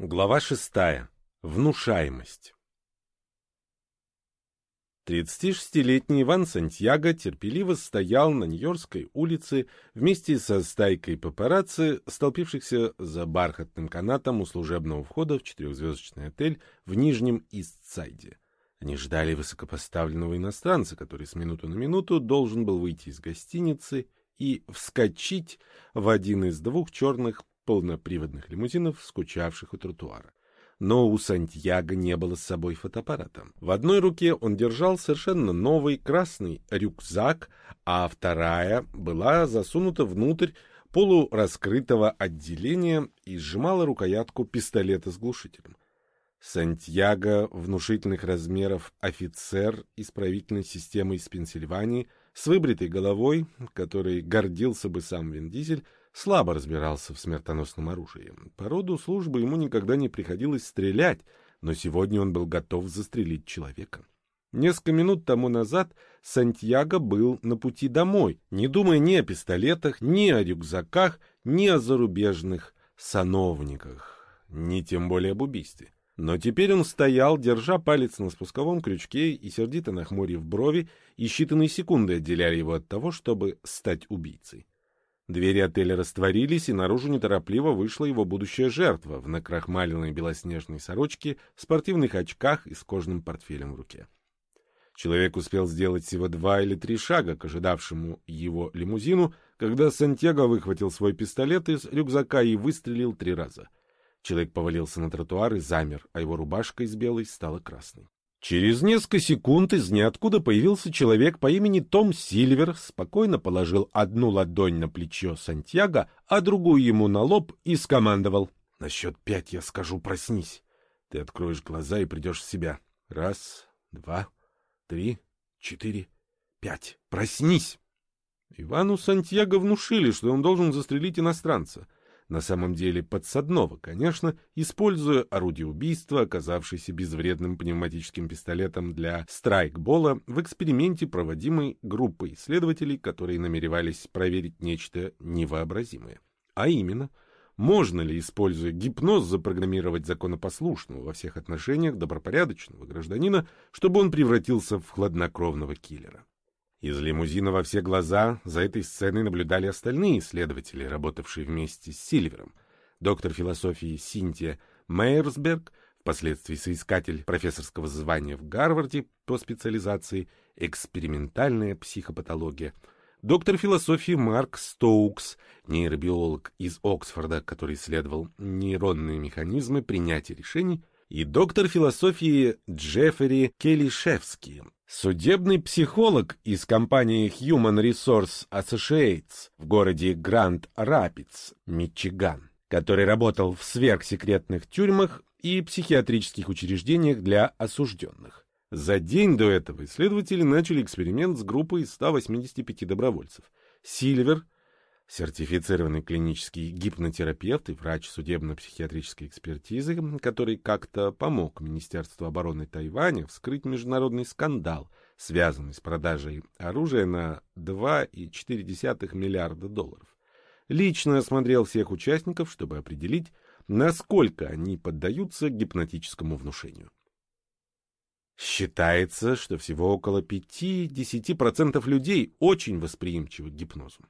Глава шестая. Внушаемость. 36-летний Иван Сантьяго терпеливо стоял на Нью-Йоркской улице вместе со стайкой папарацци, столпившихся за бархатным канатом у служебного входа в четырехзвездочный отель в Нижнем Истсайде. Они ждали высокопоставленного иностранца, который с минуту на минуту должен был выйти из гостиницы и вскочить в один из двух черных полноприводных лимузинов, скучавших у тротуара. Но у Сантьяго не было с собой фотоаппарата. В одной руке он держал совершенно новый красный рюкзак, а вторая была засунута внутрь полураскрытого отделения и сжимала рукоятку пистолета с глушителем. Сантьяго, внушительных размеров офицер исправительной системы из Пенсильвании, с выбритой головой, которой гордился бы сам Вин Дизель, слабо разбирался в смертоносном оружии. По роду службы ему никогда не приходилось стрелять, но сегодня он был готов застрелить человека. Несколько минут тому назад Сантьяго был на пути домой, не думая ни о пистолетах, ни о рюкзаках, ни о зарубежных сановниках, ни тем более об убийстве. Но теперь он стоял, держа палец на спусковом крючке и сердито нахмурив брови, и считанные секунды отделяли его от того, чтобы стать убийцей. Двери отеля растворились, и наружу неторопливо вышла его будущая жертва в накрахмаленной белоснежной сорочке, спортивных очках и с кожным портфелем в руке. Человек успел сделать всего два или три шага к ожидавшему его лимузину, когда Сантьяго выхватил свой пистолет из рюкзака и выстрелил три раза. Человек повалился на тротуар и замер, а его рубашка из белой стала красной. Через несколько секунд из ниоткуда появился человек по имени Том Сильвер, спокойно положил одну ладонь на плечо Сантьяго, а другую ему на лоб и скомандовал. — На счет пять я скажу «проснись». Ты откроешь глаза и придешь в себя. Раз, два, три, четыре, пять. Проснись! Ивану Сантьяго внушили, что он должен застрелить иностранца — на самом деле подсадного, конечно, используя орудие убийства, оказавшееся безвредным пневматическим пистолетом для страйкбола в эксперименте, проводимой группой исследователей, которые намеревались проверить нечто невообразимое. А именно, можно ли, используя гипноз, запрограммировать законопослушного во всех отношениях добропорядочного гражданина, чтобы он превратился в хладнокровного киллера. Из лимузина во все глаза за этой сценой наблюдали остальные исследователи, работавшие вместе с Сильвером. Доктор философии Синтия Мейерсберг, впоследствии соискатель профессорского звания в Гарварде по специализации экспериментальная психопатология, доктор философии Марк Стоукс, нейробиолог из Оксфорда, который исследовал нейронные механизмы принятия решений, и доктор философии Джеффери Келишевский, Судебный психолог из компании Human Resource Associates в городе Гранд Рапидс, Мичиган, который работал в сверхсекретных тюрьмах и психиатрических учреждениях для осужденных. За день до этого исследователи начали эксперимент с группой из 185 добровольцев. Сильвер сертифицированный клинический гипнотерапевт и врач судебно-психиатрической экспертизы, который как-то помог Министерству обороны Тайваня вскрыть международный скандал, связанный с продажей оружия на 2,4 миллиарда долларов. Лично осмотрел всех участников, чтобы определить, насколько они поддаются гипнотическому внушению. Считается, что всего около 5-10% людей очень восприимчивы к гипнозу.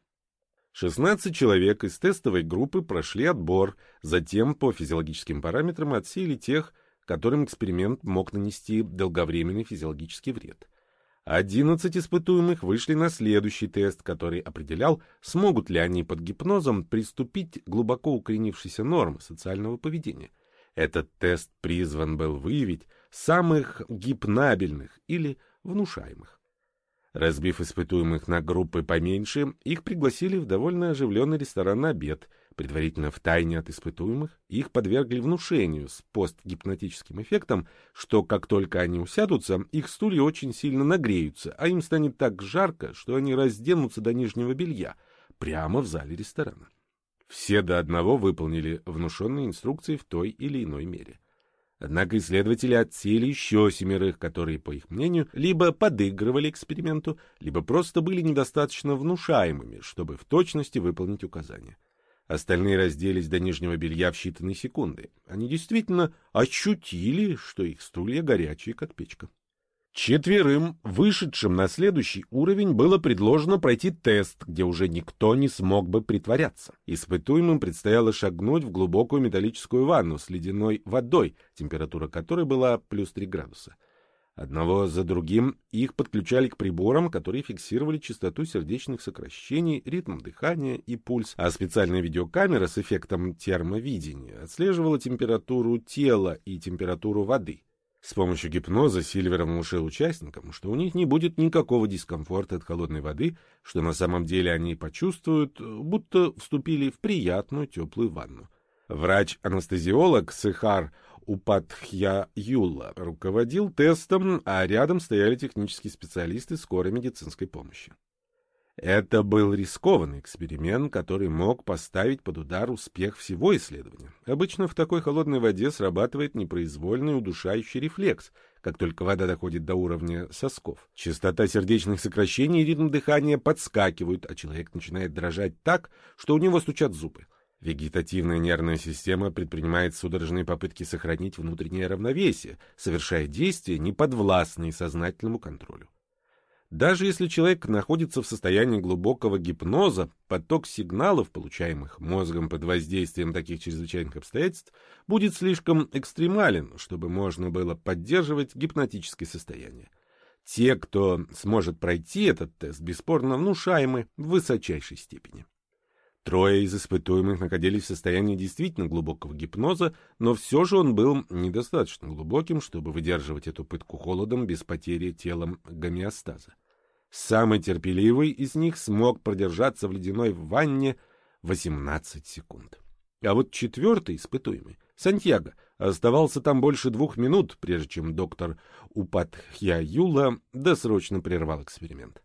16 человек из тестовой группы прошли отбор, затем по физиологическим параметрам отсеяли тех, которым эксперимент мог нанести долговременный физиологический вред. 11 испытуемых вышли на следующий тест, который определял, смогут ли они под гипнозом приступить к глубоко укоренившейся нормы социального поведения. Этот тест призван был выявить самых гипнабельных или внушаемых. Разбив испытуемых на группы поменьше, их пригласили в довольно оживленный ресторан на обед. Предварительно в тайне от испытуемых их подвергли внушению с постгипнотическим эффектом, что как только они усядутся, их стулья очень сильно нагреются, а им станет так жарко, что они разденутся до нижнего белья прямо в зале ресторана. Все до одного выполнили внушенные инструкции в той или иной мере. Однако исследователи отсеяли еще семерых, которые, по их мнению, либо подыгрывали эксперименту, либо просто были недостаточно внушаемыми, чтобы в точности выполнить указания. Остальные разделись до нижнего белья в считанные секунды. Они действительно ощутили, что их стулья горячие, как печка. Четверым, вышедшим на следующий уровень, было предложено пройти тест, где уже никто не смог бы притворяться. Испытуемым предстояло шагнуть в глубокую металлическую ванну с ледяной водой, температура которой была плюс 3 градуса. Одного за другим их подключали к приборам, которые фиксировали частоту сердечных сокращений, ритм дыхания и пульс, а специальная видеокамера с эффектом термовидения отслеживала температуру тела и температуру воды. С помощью гипноза Сильвер внушил участникам, что у них не будет никакого дискомфорта от холодной воды, что на самом деле они почувствуют, будто вступили в приятную теплую ванну. Врач-анестезиолог Сыхар Упатхья Юла руководил тестом, а рядом стояли технические специалисты скорой медицинской помощи. Это был рискованный эксперимент, который мог поставить под удар успех всего исследования. Обычно в такой холодной воде срабатывает непроизвольный удушающий рефлекс, как только вода доходит до уровня сосков. Частота сердечных сокращений и ритм дыхания подскакивают, а человек начинает дрожать так, что у него стучат зубы. Вегетативная нервная система предпринимает судорожные попытки сохранить внутреннее равновесие, совершая действия, неподвластные сознательному контролю. Даже если человек находится в состоянии глубокого гипноза, поток сигналов, получаемых мозгом под воздействием таких чрезвычайных обстоятельств, будет слишком экстремален, чтобы можно было поддерживать гипнотическое состояние. Те, кто сможет пройти этот тест, бесспорно внушаемы в высочайшей степени. Трое из испытуемых находились в состоянии действительно глубокого гипноза, но все же он был недостаточно глубоким, чтобы выдерживать эту пытку холодом без потери телом гомеостаза. Самый терпеливый из них смог продержаться в ледяной ванне 18 секунд. А вот четвертый испытуемый, Сантьяго, оставался там больше двух минут, прежде чем доктор Упатхьяюла досрочно прервал эксперимент.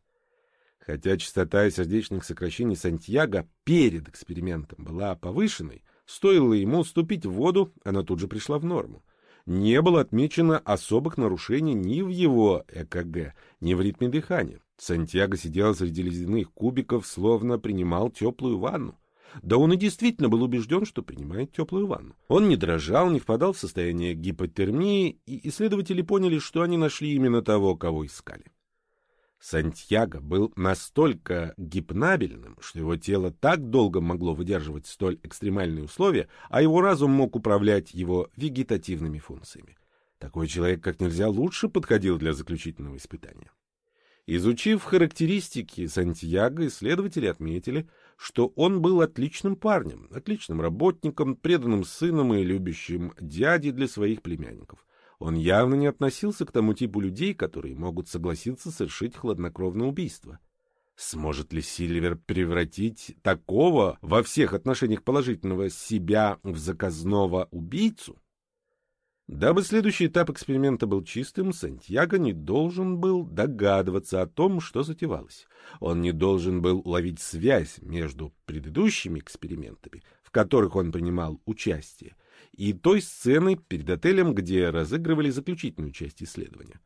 Хотя частота сердечных сокращений Сантьяго перед экспериментом была повышенной, стоило ему ступить в воду, она тут же пришла в норму не было отмечено особых нарушений ни в его ЭКГ, ни в ритме дыхания. Сантьяго сидел среди ледяных кубиков, словно принимал теплую ванну. Да он и действительно был убежден, что принимает теплую ванну. Он не дрожал, не впадал в состояние гипотермии, и исследователи поняли, что они нашли именно того, кого искали. Сантьяго был настолько гипнабельным, что его тело так долго могло выдерживать столь экстремальные условия, а его разум мог управлять его вегетативными функциями. Такой человек как нельзя лучше подходил для заключительного испытания. Изучив характеристики Сантьяго, исследователи отметили, что он был отличным парнем, отличным работником, преданным сыном и любящим дядей для своих племянников. Он явно не относился к тому типу людей, которые могут согласиться совершить хладнокровное убийство. Сможет ли Сильвер превратить такого во всех отношениях положительного себя в заказного убийцу? Дабы следующий этап эксперимента был чистым, Сантьяго не должен был догадываться о том, что затевалось. Он не должен был уловить связь между предыдущими экспериментами, в которых он принимал участие, и той сцены перед отелем, где разыгрывали заключительную часть исследования.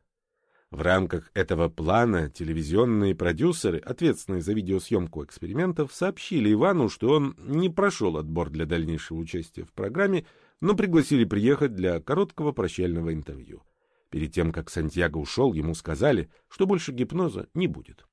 В рамках этого плана телевизионные продюсеры, ответственные за видеосъемку экспериментов, сообщили Ивану, что он не прошел отбор для дальнейшего участия в программе, но пригласили приехать для короткого прощального интервью. Перед тем, как Сантьяго ушел, ему сказали, что больше гипноза не будет.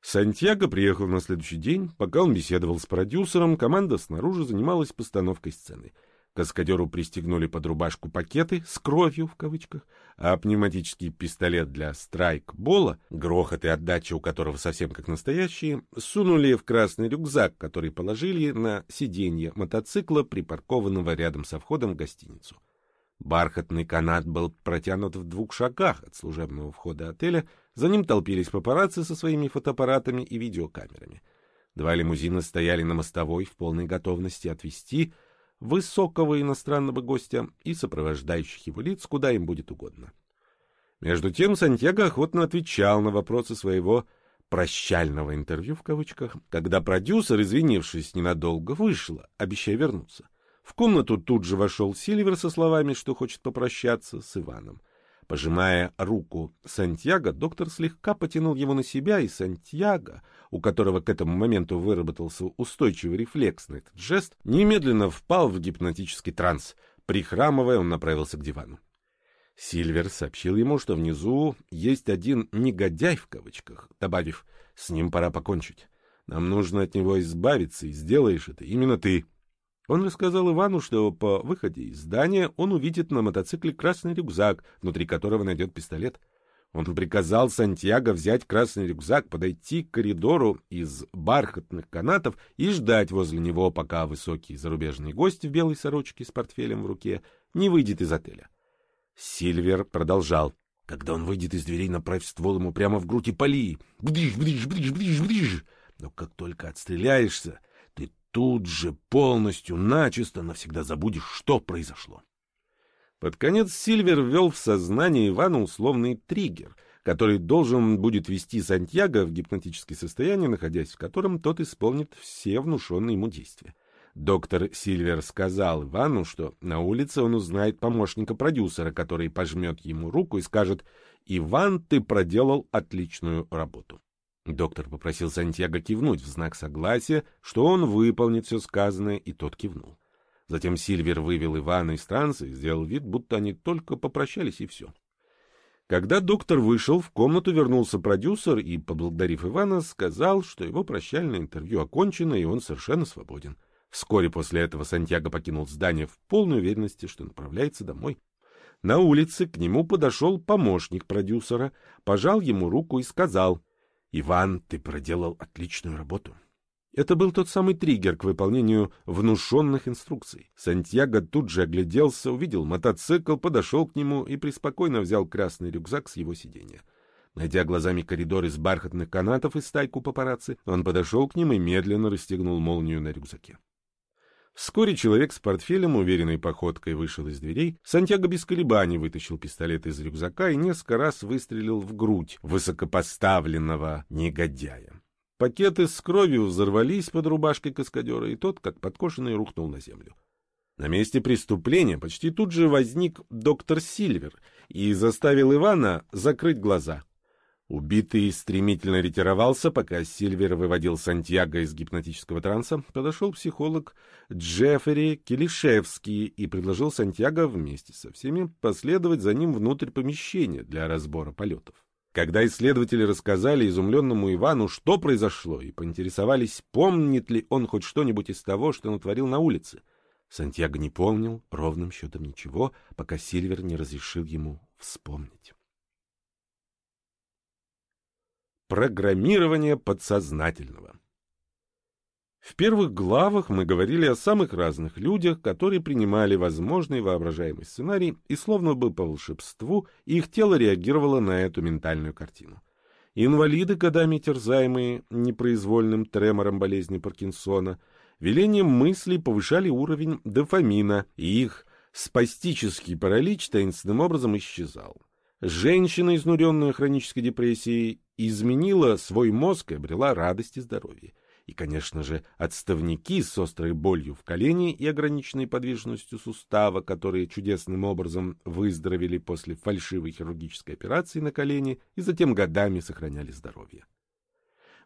Сантьяго приехал на следующий день. Пока он беседовал с продюсером, команда снаружи занималась постановкой сцены — Каскадеру пристегнули под рубашку пакеты с кровью в кавычках, а пневматический пистолет для страйкбола, грохот и отдача у которого совсем как настоящие, сунули в красный рюкзак, который положили на сиденье мотоцикла, припаркованного рядом со входом в гостиницу. Бархатный канат был протянут в двух шагах от служебного входа отеля, за ним толпились папарацци со своими фотоаппаратами и видеокамерами. Два лимузина стояли на мостовой в полной готовности отвезти высокого иностранного гостя и сопровождающих его лиц куда им будет угодно. Между тем Сантьяго охотно отвечал на вопросы своего «прощального интервью» в кавычках, когда продюсер, извинившись ненадолго, вышел, обещая вернуться. В комнату тут же вошел Сильвер со словами, что хочет попрощаться с Иваном. Пожимая руку Сантьяго, доктор слегка потянул его на себя, и Сантьяго, у которого к этому моменту выработался устойчивый рефлекс на этот жест, немедленно впал в гипнотический транс. Прихрамывая, он направился к дивану. Сильвер сообщил ему, что внизу есть один «негодяй» в кавычках, добавив «с ним пора покончить». Нам нужно от него избавиться, и сделаешь это именно ты. Он рассказал Ивану, что по выходе из здания он увидит на мотоцикле красный рюкзак, внутри которого найдет пистолет. Он приказал Сантьяго взять красный рюкзак, подойти к коридору из бархатных канатов и ждать возле него, пока высокий зарубежный гость в белой сорочке с портфелем в руке не выйдет из отеля. Сильвер продолжал. Когда он выйдет из дверей, направь ствол ему прямо в грудь и пали. Бдиш, бдиш, бдиш, бдиш, бдиш. Но как только отстреляешься, тут же полностью, начисто, навсегда забудешь, что произошло. Под конец Сильвер ввел в сознание Ивана условный триггер, который должен будет ввести Сантьяго в гипнотическое состояние, находясь в котором тот исполнит все внушенные ему действия. Доктор Сильвер сказал Ивану, что на улице он узнает помощника продюсера, который пожмет ему руку и скажет «Иван, ты проделал отличную работу». Доктор попросил Сантьяго кивнуть в знак согласия, что он выполнит все сказанное, и тот кивнул. Затем Сильвер вывел Ивана из транса и сделал вид, будто они только попрощались, и все. Когда доктор вышел, в комнату вернулся продюсер и, поблагодарив Ивана, сказал, что его прощальное интервью окончено, и он совершенно свободен. Вскоре после этого Сантьяго покинул здание в полной уверенности, что направляется домой. На улице к нему подошел помощник продюсера, пожал ему руку и сказал — Иван, ты проделал отличную работу. Это был тот самый триггер к выполнению внушенных инструкций. Сантьяго тут же огляделся, увидел мотоцикл, подошел к нему и преспокойно взял красный рюкзак с его сиденья. Найдя глазами коридор из бархатных канатов и стайку папарацци, он подошел к ним и медленно расстегнул молнию на рюкзаке. Вскоре человек с портфелем уверенной походкой вышел из дверей. Сантьяго без колебаний вытащил пистолет из рюкзака и несколько раз выстрелил в грудь высокопоставленного негодяя. Пакеты с кровью взорвались под рубашкой каскадера, и тот, как подкошенный, рухнул на землю. На месте преступления почти тут же возник доктор Сильвер и заставил Ивана закрыть глаза. Убитый стремительно ретировался, пока Сильвер выводил Сантьяго из гипнотического транса, подошел психолог Джеффери Келишевский и предложил Сантьяго вместе со всеми последовать за ним внутрь помещения для разбора полетов. Когда исследователи рассказали изумленному Ивану, что произошло, и поинтересовались, помнит ли он хоть что-нибудь из того, что натворил на улице, Сантьяго не помнил ровным счетом ничего, пока Сильвер не разрешил ему вспомнить. Программирование подсознательного. В первых главах мы говорили о самых разных людях, которые принимали возможный воображаемый сценарий, и словно бы по волшебству их тело реагировало на эту ментальную картину. Инвалиды, годами терзаемые непроизвольным тремором болезни Паркинсона, велением мыслей повышали уровень дофамина, и их спастический паралич таинственным образом исчезал. Женщина, изнуренная хронической депрессией, изменила свой мозг и обрела радость и здоровье. И, конечно же, отставники с острой болью в колене и ограниченной подвижностью сустава, которые чудесным образом выздоровели после фальшивой хирургической операции на колене и затем годами сохраняли здоровье.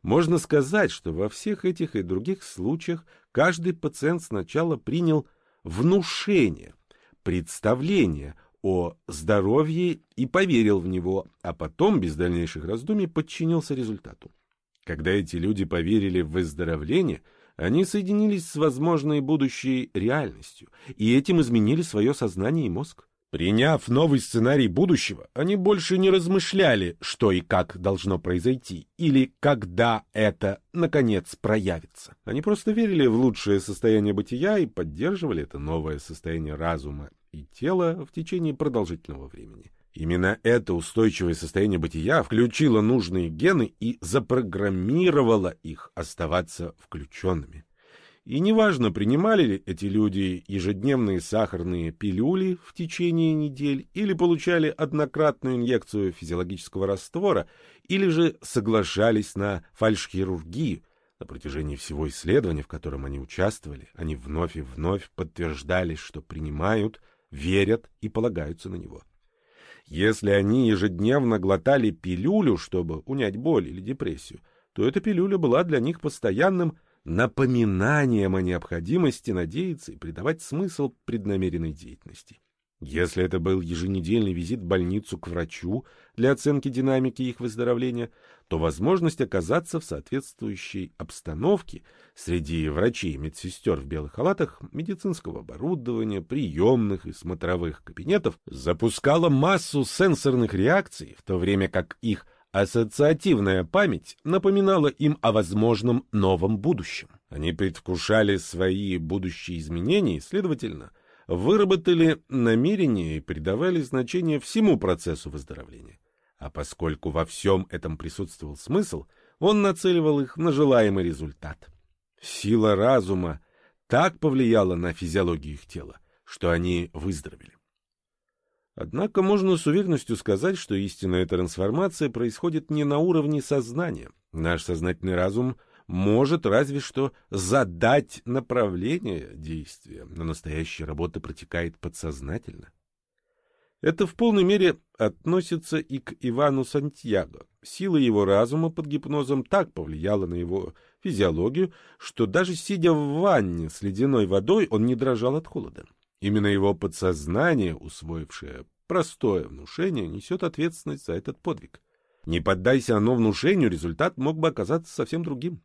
Можно сказать, что во всех этих и других случаях каждый пациент сначала принял внушение, представление о здоровье и поверил в него, а потом, без дальнейших раздумий, подчинился результату. Когда эти люди поверили в выздоровление, они соединились с возможной будущей реальностью, и этим изменили свое сознание и мозг. Приняв новый сценарий будущего, они больше не размышляли, что и как должно произойти, или когда это, наконец, проявится. Они просто верили в лучшее состояние бытия и поддерживали это новое состояние разума и тела в течение продолжительного времени. Именно это устойчивое состояние бытия включило нужные гены и запрограммировало их оставаться включенными. И неважно, принимали ли эти люди ежедневные сахарные пилюли в течение недель или получали однократную инъекцию физиологического раствора, или же соглашались на фальшхирургию, на протяжении всего исследования, в котором они участвовали, они вновь и вновь подтверждали, что принимают верят и полагаются на него. Если они ежедневно глотали пилюлю, чтобы унять боль или депрессию, то эта пилюля была для них постоянным напоминанием о необходимости надеяться и придавать смысл преднамеренной деятельности. Если это был еженедельный визит в больницу к врачу для оценки динамики их выздоровления, то возможность оказаться в соответствующей обстановке среди врачей и медсестер в белых халатах, медицинского оборудования, приемных и смотровых кабинетов запускала массу сенсорных реакций, в то время как их ассоциативная память напоминала им о возможном новом будущем. Они предвкушали свои будущие изменения и, следовательно, выработали намерение и придавали значение всему процессу выздоровления. А поскольку во всем этом присутствовал смысл, он нацеливал их на желаемый результат. Сила разума так повлияла на физиологию их тела, что они выздоровели. Однако можно с уверенностью сказать, что истинная трансформация происходит не на уровне сознания. Наш сознательный разум — может разве что задать направление действия, но настоящая работа протекает подсознательно. Это в полной мере относится и к Ивану Сантьяго. Сила его разума под гипнозом так повлияла на его физиологию, что даже сидя в ванне с ледяной водой, он не дрожал от холода. Именно его подсознание, усвоившее простое внушение, несет ответственность за этот подвиг. Не поддайся оно внушению, результат мог бы оказаться совсем другим.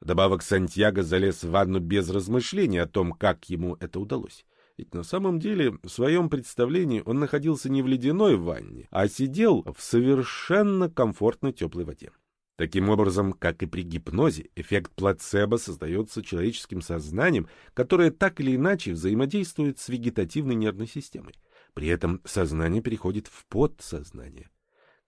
Добавок Сантьяго залез в ванну без размышлений о том, как ему это удалось. Ведь на самом деле в своем представлении он находился не в ледяной ванне, а сидел в совершенно комфортной теплой воде. Таким образом, как и при гипнозе, эффект плацебо создается человеческим сознанием, которое так или иначе взаимодействует с вегетативной нервной системой. При этом сознание переходит в подсознание.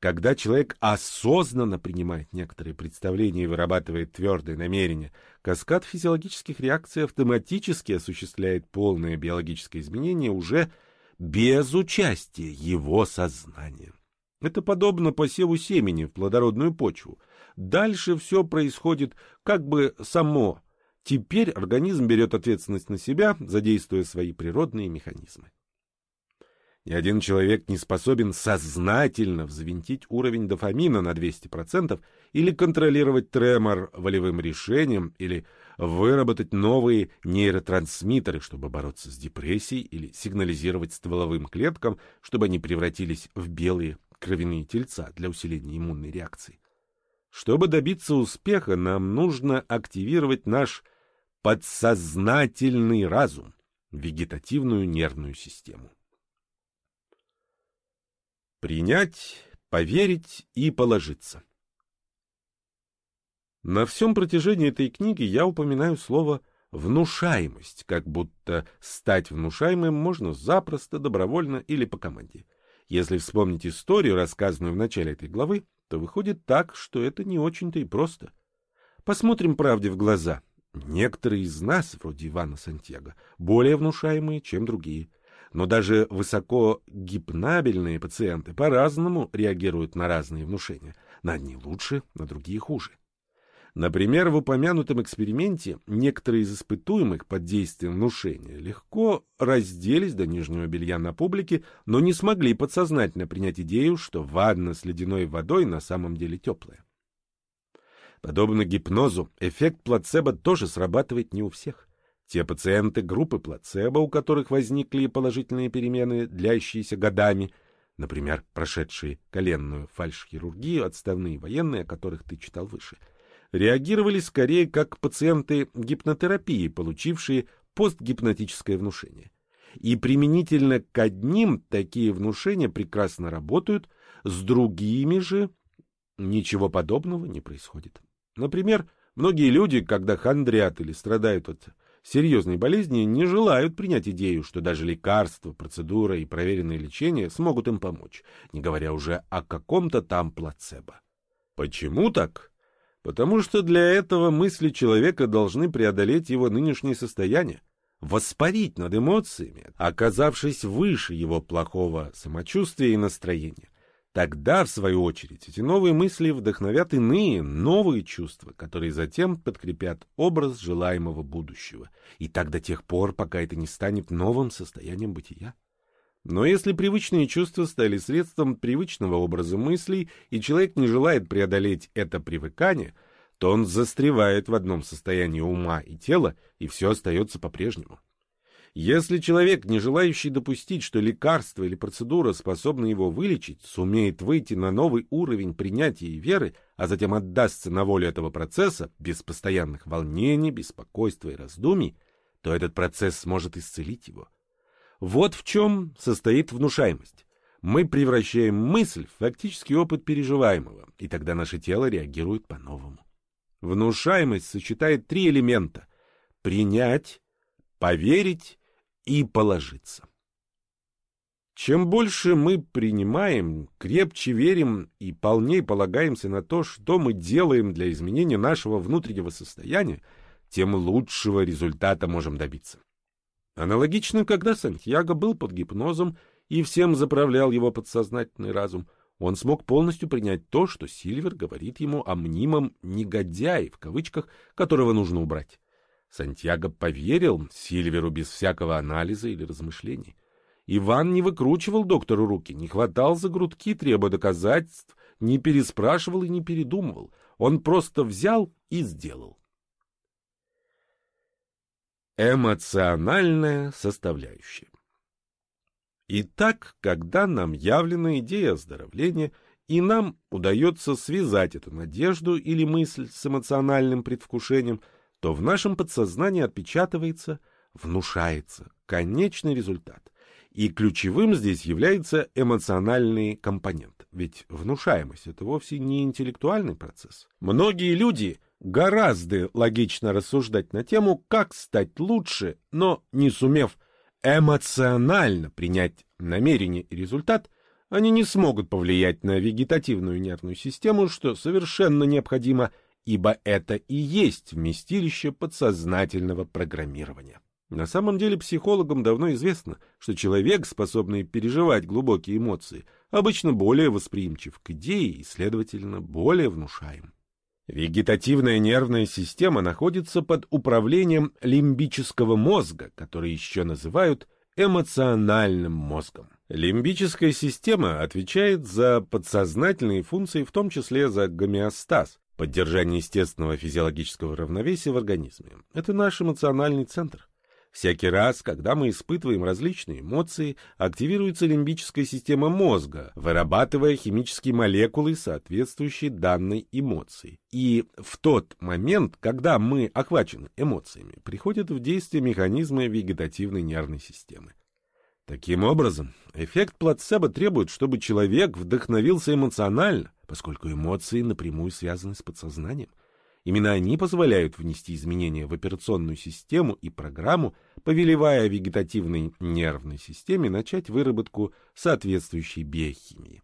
Когда человек осознанно принимает некоторые представления и вырабатывает твердые намерения, каскад физиологических реакций автоматически осуществляет полное биологическое изменение уже без участия его сознания. Это подобно посеву семени в плодородную почву. Дальше все происходит как бы само. Теперь организм берет ответственность на себя, задействуя свои природные механизмы. Ни один человек не способен сознательно взвинтить уровень дофамина на 200% или контролировать тремор волевым решением или выработать новые нейротрансмиттеры, чтобы бороться с депрессией или сигнализировать стволовым клеткам, чтобы они превратились в белые кровяные тельца для усиления иммунной реакции. Чтобы добиться успеха, нам нужно активировать наш подсознательный разум, вегетативную нервную систему. Принять, поверить и положиться. На всем протяжении этой книги я упоминаю слово «внушаемость», как будто стать внушаемым можно запросто, добровольно или по команде. Если вспомнить историю, рассказанную в начале этой главы, то выходит так, что это не очень-то и просто. Посмотрим правде в глаза. Некоторые из нас, вроде Ивана Сантьяго, более внушаемые, чем другие – но даже высоко гипнабельные пациенты по-разному реагируют на разные внушения. На одни лучше, на другие хуже. Например, в упомянутом эксперименте некоторые из испытуемых под действием внушения легко разделись до нижнего белья на публике, но не смогли подсознательно принять идею, что ванна с ледяной водой на самом деле теплая. Подобно гипнозу, эффект плацебо тоже срабатывает не у всех. Те пациенты группы плацебо, у которых возникли положительные перемены, длящиеся годами, например, прошедшие коленную фальшхирургию, отставные военные, о которых ты читал выше, реагировали скорее как пациенты гипнотерапии, получившие постгипнотическое внушение. И применительно к одним такие внушения прекрасно работают, с другими же ничего подобного не происходит. Например, многие люди, когда хандрят или страдают от серьезной болезни не желают принять идею, что даже лекарства, процедура и проверенное лечение смогут им помочь, не говоря уже о каком-то там плацебо. Почему так? Потому что для этого мысли человека должны преодолеть его нынешнее состояние, воспарить над эмоциями, оказавшись выше его плохого самочувствия и настроения. Тогда, в свою очередь, эти новые мысли вдохновят иные, новые чувства, которые затем подкрепят образ желаемого будущего. И так до тех пор, пока это не станет новым состоянием бытия. Но если привычные чувства стали средством привычного образа мыслей, и человек не желает преодолеть это привыкание, то он застревает в одном состоянии ума и тела, и все остается по-прежнему. Если человек, не желающий допустить, что лекарство или процедура способны его вылечить, сумеет выйти на новый уровень принятия и веры, а затем отдастся на волю этого процесса, без постоянных волнений, беспокойства и раздумий, то этот процесс сможет исцелить его. Вот в чем состоит внушаемость. Мы превращаем мысль в фактический опыт переживаемого, и тогда наше тело реагирует по-новому. Внушаемость сочетает три элемента – принять, поверить и положиться. Чем больше мы принимаем, крепче верим и полней полагаемся на то, что мы делаем для изменения нашего внутреннего состояния, тем лучшего результата можем добиться. Аналогично, когда Сантьяго был под гипнозом и всем заправлял его подсознательный разум, он смог полностью принять то, что Сильвер говорит ему о мнимом «негодяе», в кавычках, которого нужно убрать. Сантьяго поверил Сильверу без всякого анализа или размышлений. Иван не выкручивал доктору руки, не хватал за грудки, требуя доказательств, не переспрашивал и не передумывал. Он просто взял и сделал. Эмоциональная составляющая Итак, когда нам явлена идея оздоровления, и нам удается связать эту надежду или мысль с эмоциональным предвкушением – то в нашем подсознании отпечатывается, внушается конечный результат. И ключевым здесь является эмоциональный компонент. Ведь внушаемость — это вовсе не интеллектуальный процесс. Многие люди гораздо логично рассуждать на тему, как стать лучше, но не сумев эмоционально принять намерение и результат, они не смогут повлиять на вегетативную нервную систему, что совершенно необходимо – ибо это и есть вместилище подсознательного программирования. На самом деле психологам давно известно, что человек, способный переживать глубокие эмоции, обычно более восприимчив к идее и, следовательно, более внушаем. Вегетативная нервная система находится под управлением лимбического мозга, который еще называют эмоциональным мозгом. Лимбическая система отвечает за подсознательные функции, в том числе за гомеостаз, Поддержание естественного физиологического равновесия в организме – это наш эмоциональный центр. Всякий раз, когда мы испытываем различные эмоции, активируется лимбическая система мозга, вырабатывая химические молекулы, соответствующие данной эмоции. И в тот момент, когда мы охвачены эмоциями, приходят в действие механизмы вегетативной нервной системы. Таким образом, эффект плацебо требует, чтобы человек вдохновился эмоционально, поскольку эмоции напрямую связаны с подсознанием. Именно они позволяют внести изменения в операционную систему и программу, повелевая вегетативной нервной системе начать выработку соответствующей биохимии.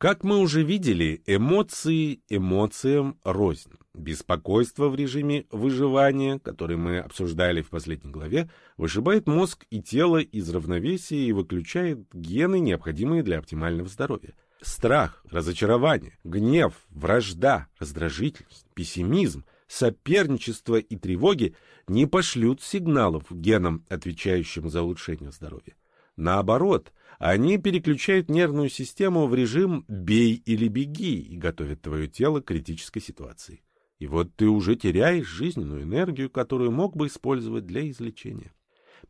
Как мы уже видели, эмоции эмоциям рознь. Беспокойство в режиме выживания, который мы обсуждали в последней главе, вышибает мозг и тело из равновесия и выключает гены, необходимые для оптимального здоровья. Страх, разочарование, гнев, вражда, раздражительность, пессимизм, соперничество и тревоги не пошлют сигналов генам, отвечающим за улучшение здоровья. Наоборот, они переключают нервную систему в режим «бей или беги» и готовят твое тело к критической ситуации. И вот ты уже теряешь жизненную энергию, которую мог бы использовать для излечения.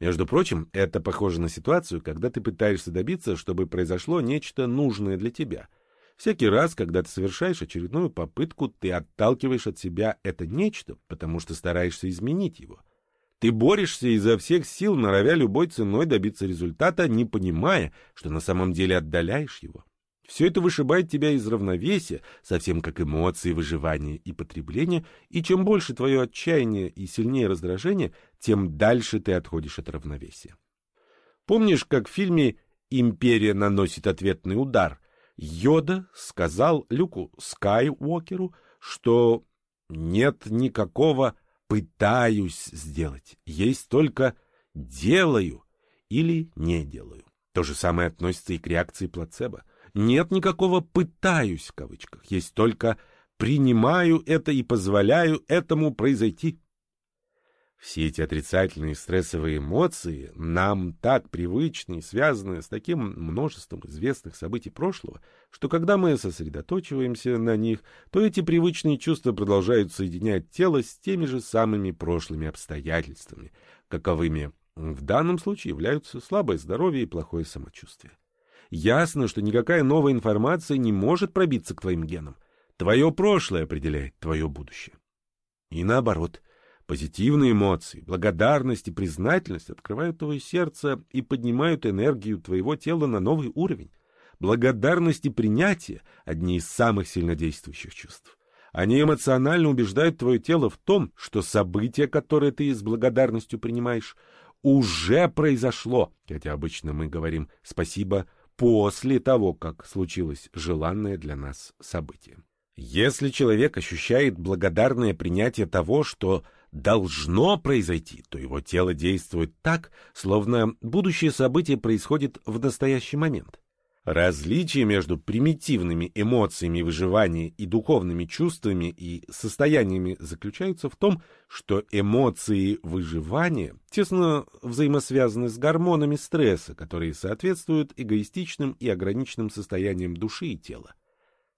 Между прочим, это похоже на ситуацию, когда ты пытаешься добиться, чтобы произошло нечто нужное для тебя. Всякий раз, когда ты совершаешь очередную попытку, ты отталкиваешь от себя это нечто, потому что стараешься изменить его. Ты борешься изо всех сил, норовя любой ценой добиться результата, не понимая, что на самом деле отдаляешь его. Все это вышибает тебя из равновесия, совсем как эмоции, выживания и потребления, и чем больше твое отчаяние и сильнее раздражение, тем дальше ты отходишь от равновесия. Помнишь, как в фильме «Империя наносит ответный удар» Йода сказал Люку Скайуокеру, что нет никакого «пытаюсь сделать», есть только «делаю» или «не делаю». То же самое относится и к реакции плацебо. Нет никакого «пытаюсь» в кавычках, есть только «принимаю это и позволяю этому произойти». Все эти отрицательные стрессовые эмоции, нам так привычны и связаны с таким множеством известных событий прошлого, что когда мы сосредоточиваемся на них, то эти привычные чувства продолжают соединять тело с теми же самыми прошлыми обстоятельствами, каковыми в данном случае являются слабое здоровье и плохое самочувствие. Ясно, что никакая новая информация не может пробиться к твоим генам. Твое прошлое определяет твое будущее. И наоборот – Позитивные эмоции, благодарность и признательность открывают твое сердце и поднимают энергию твоего тела на новый уровень. Благодарность и принятие – одни из самых сильнодействующих чувств. Они эмоционально убеждают твое тело в том, что событие, которое ты с благодарностью принимаешь, уже произошло, хотя обычно мы говорим «спасибо» после того, как случилось желанное для нас событие. Если человек ощущает благодарное принятие того, что должно произойти, то его тело действует так, словно будущее событие происходит в настоящий момент. Различие между примитивными эмоциями выживания и духовными чувствами и состояниями заключается в том, что эмоции выживания тесно взаимосвязаны с гормонами стресса, которые соответствуют эгоистичным и ограниченным состояниям души и тела.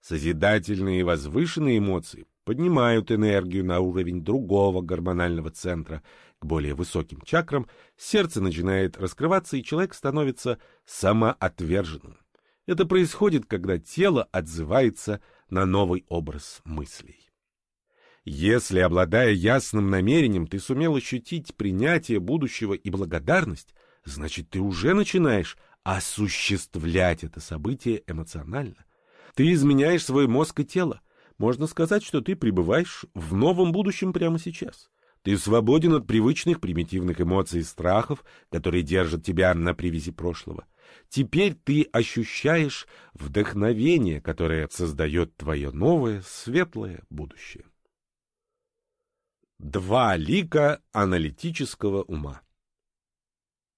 Созидательные и возвышенные эмоции поднимают энергию на уровень другого гормонального центра, к более высоким чакрам, сердце начинает раскрываться, и человек становится самоотверженным. Это происходит, когда тело отзывается на новый образ мыслей. Если, обладая ясным намерением, ты сумел ощутить принятие будущего и благодарность, значит, ты уже начинаешь осуществлять это событие эмоционально. Ты изменяешь свой мозг и тело. Можно сказать, что ты пребываешь в новом будущем прямо сейчас. Ты свободен от привычных примитивных эмоций и страхов, которые держат тебя на привязи прошлого. Теперь ты ощущаешь вдохновение, которое создает твое новое, светлое будущее. Два лика аналитического ума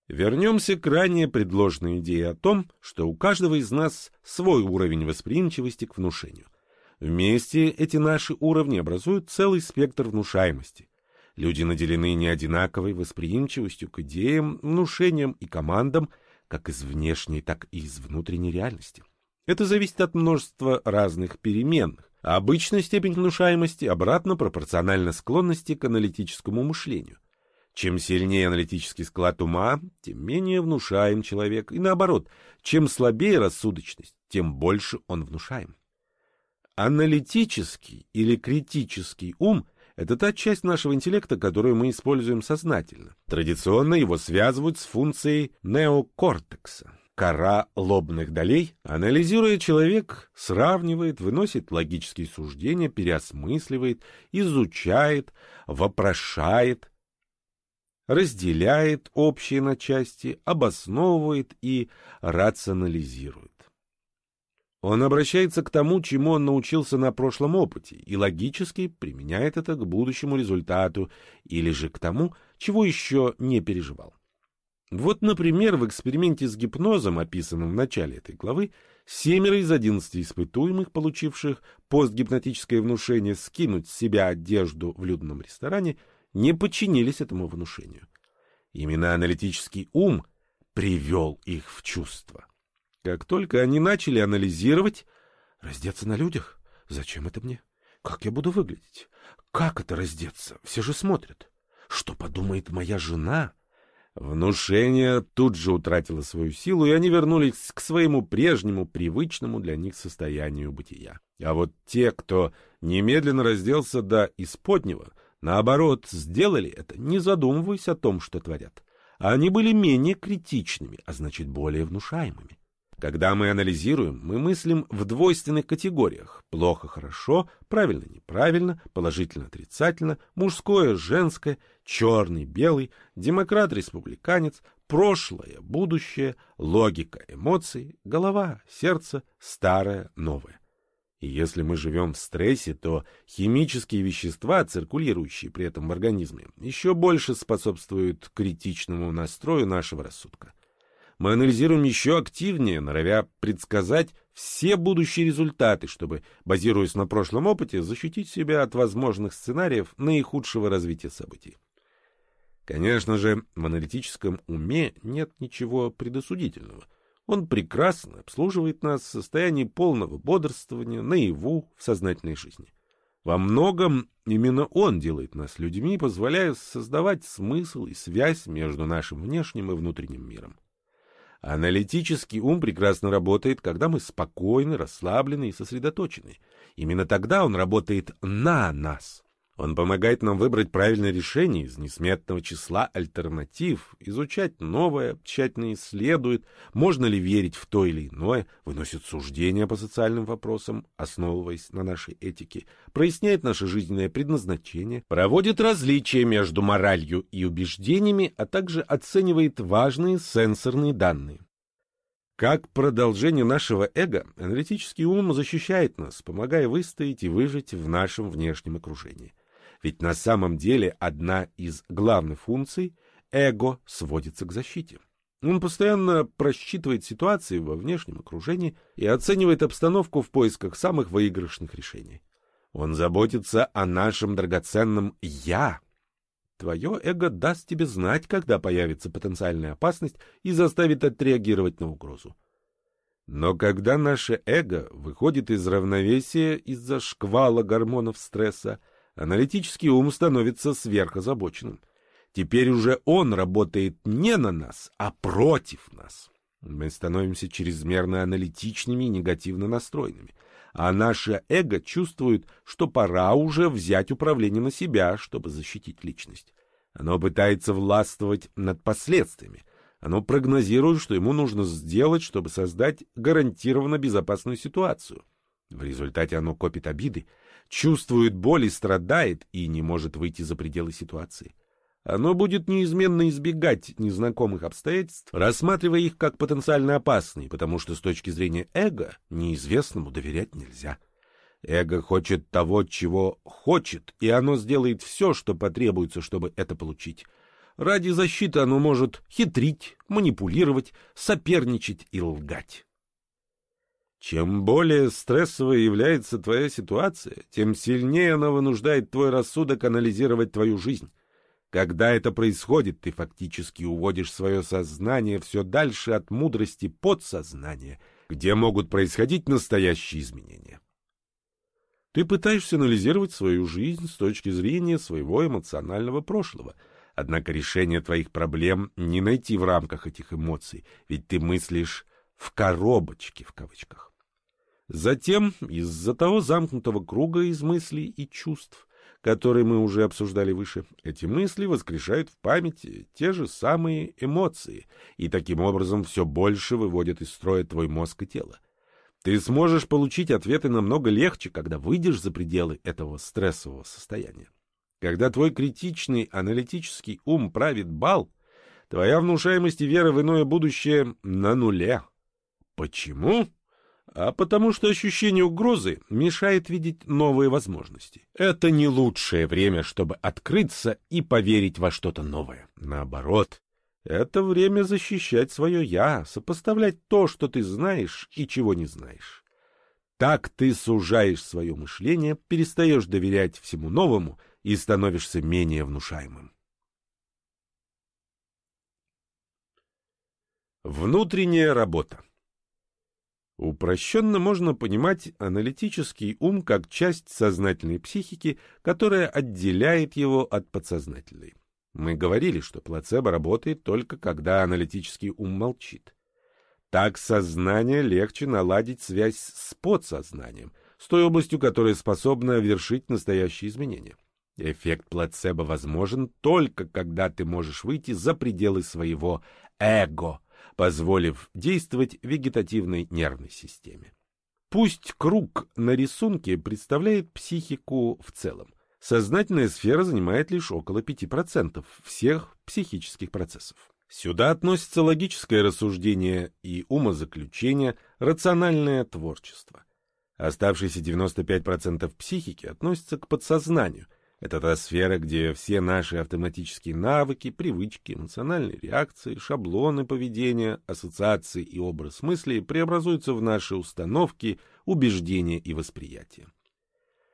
Вернемся к ранее предложенной идее о том, что у каждого из нас свой уровень восприимчивости к внушению. Вместе эти наши уровни образуют целый спектр внушаемости. Люди наделены неодинаковой восприимчивостью к идеям, внушениям и командам, как из внешней, так и из внутренней реальности. Это зависит от множества разных переменных. Обычная степень внушаемости обратно пропорциональна склонности к аналитическому мышлению. Чем сильнее аналитический склад ума, тем менее внушаем человек, и наоборот, чем слабее рассудочность, тем больше он внушаем. Аналитический или критический ум – это та часть нашего интеллекта, которую мы используем сознательно. Традиционно его связывают с функцией неокортекса. Кора лобных долей, анализируя человек, сравнивает, выносит логические суждения, переосмысливает, изучает, вопрошает – разделяет общее на части, обосновывает и рационализирует. Он обращается к тому, чему он научился на прошлом опыте, и логически применяет это к будущему результату или же к тому, чего еще не переживал. Вот, например, в эксперименте с гипнозом, описанном в начале этой главы, семеро из одиннадцати испытуемых, получивших постгипнотическое внушение скинуть с себя одежду в людном ресторане, не подчинились этому внушению. Именно аналитический ум привел их в чувство. Как только они начали анализировать, раздеться на людях, зачем это мне? Как я буду выглядеть? Как это раздеться? Все же смотрят. Что подумает моя жена? Внушение тут же утратило свою силу, и они вернулись к своему прежнему, привычному для них состоянию бытия. А вот те, кто немедленно разделся до исподнего — Наоборот, сделали это, не задумываясь о том, что творят. Они были менее критичными, а значит более внушаемыми. Когда мы анализируем, мы мыслим в двойственных категориях – плохо-хорошо, правильно-неправильно, положительно-отрицательно, мужское-женское, черный-белый, демократ-республиканец, прошлое-будущее, логика эмоций, голова, сердце, старое-новое. И если мы живем в стрессе, то химические вещества, циркулирующие при этом в организме, еще больше способствуют критичному настрою нашего рассудка. Мы анализируем еще активнее, норовя предсказать все будущие результаты, чтобы, базируясь на прошлом опыте, защитить себя от возможных сценариев наихудшего развития событий. Конечно же, в аналитическом уме нет ничего предосудительного. Он прекрасно обслуживает нас в состоянии полного бодрствования, наяву, в сознательной жизни. Во многом именно он делает нас людьми, позволяя создавать смысл и связь между нашим внешним и внутренним миром. Аналитический ум прекрасно работает, когда мы спокойны, расслаблены и сосредоточены. Именно тогда он работает на нас. Он помогает нам выбрать правильное решение из несметного числа альтернатив, изучать новое, тщательно исследует, можно ли верить в то или иное, выносит суждения по социальным вопросам, основываясь на нашей этике, проясняет наше жизненное предназначение, проводит различия между моралью и убеждениями, а также оценивает важные сенсорные данные. Как продолжение нашего эго, аналитический ум защищает нас, помогая выстоять и выжить в нашем внешнем окружении. Ведь на самом деле одна из главных функций эго сводится к защите. Он постоянно просчитывает ситуации во внешнем окружении и оценивает обстановку в поисках самых выигрышных решений. Он заботится о нашем драгоценном «я». Твое эго даст тебе знать, когда появится потенциальная опасность и заставит отреагировать на угрозу. Но когда наше эго выходит из равновесия из-за шквала гормонов стресса, аналитический ум становится сверхозабоченным. Теперь уже он работает не на нас, а против нас. Мы становимся чрезмерно аналитичными и негативно настроенными. А наше эго чувствует, что пора уже взять управление на себя, чтобы защитить личность. Оно пытается властвовать над последствиями. Оно прогнозирует, что ему нужно сделать, чтобы создать гарантированно безопасную ситуацию. В результате оно копит обиды, чувствует боль и страдает, и не может выйти за пределы ситуации. Оно будет неизменно избегать незнакомых обстоятельств, рассматривая их как потенциально опасные, потому что с точки зрения эго неизвестному доверять нельзя. Эго хочет того, чего хочет, и оно сделает все, что потребуется, чтобы это получить. Ради защиты оно может хитрить, манипулировать, соперничать и лгать. Чем более стрессовой является твоя ситуация, тем сильнее она вынуждает твой рассудок анализировать твою жизнь. Когда это происходит, ты фактически уводишь свое сознание все дальше от мудрости подсознания, где могут происходить настоящие изменения. Ты пытаешься анализировать свою жизнь с точки зрения своего эмоционального прошлого, однако решение твоих проблем не найти в рамках этих эмоций, ведь ты мыслишь в коробочке в кавычках. Затем, из-за того замкнутого круга из мыслей и чувств, которые мы уже обсуждали выше, эти мысли воскрешают в памяти те же самые эмоции и таким образом все больше выводят из строя твой мозг и тело. Ты сможешь получить ответы намного легче, когда выйдешь за пределы этого стрессового состояния. Когда твой критичный аналитический ум правит бал, твоя внушаемость и вера в иное будущее на нуле. Почему? А потому что ощущение угрозы мешает видеть новые возможности. Это не лучшее время, чтобы открыться и поверить во что-то новое. Наоборот, это время защищать свое «я», сопоставлять то, что ты знаешь и чего не знаешь. Так ты сужаешь свое мышление, перестаешь доверять всему новому и становишься менее внушаемым. Внутренняя работа Упрощенно можно понимать аналитический ум как часть сознательной психики, которая отделяет его от подсознательной. Мы говорили, что плацебо работает только когда аналитический ум молчит. Так сознание легче наладить связь с подсознанием, с той областью, которая способна вершить настоящие изменения. Эффект плацебо возможен только когда ты можешь выйти за пределы своего эго – позволив действовать вегетативной нервной системе. Пусть круг на рисунке представляет психику в целом. Сознательная сфера занимает лишь около 5% всех психических процессов. Сюда относится логическое рассуждение и умозаключение, рациональное творчество. Оставшиеся 95% психики относятся к подсознанию, это та сфера, где все наши автоматические навыки, привычки, эмоциональные реакции, шаблоны поведения, ассоциации и образ мысли преобразуются в наши установки, убеждения и восприятия.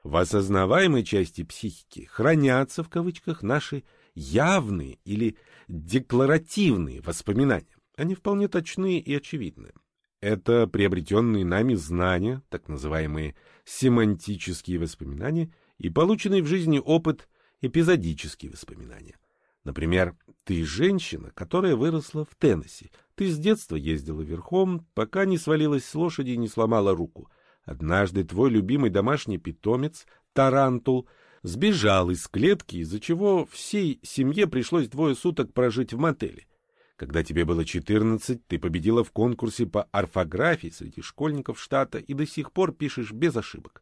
В осознаваемой части психики хранятся в кавычках наши явные или декларативные воспоминания. Они вполне точны и очевидны. Это приобретенные нами знания, так называемые семантические воспоминания, и полученный в жизни опыт – эпизодические воспоминания. Например, ты женщина, которая выросла в Теннесси. Ты с детства ездила верхом, пока не свалилась с лошади и не сломала руку. Однажды твой любимый домашний питомец, тарантул, сбежал из клетки, из-за чего всей семье пришлось двое суток прожить в мотеле. Когда тебе было 14, ты победила в конкурсе по орфографии среди школьников штата и до сих пор пишешь без ошибок.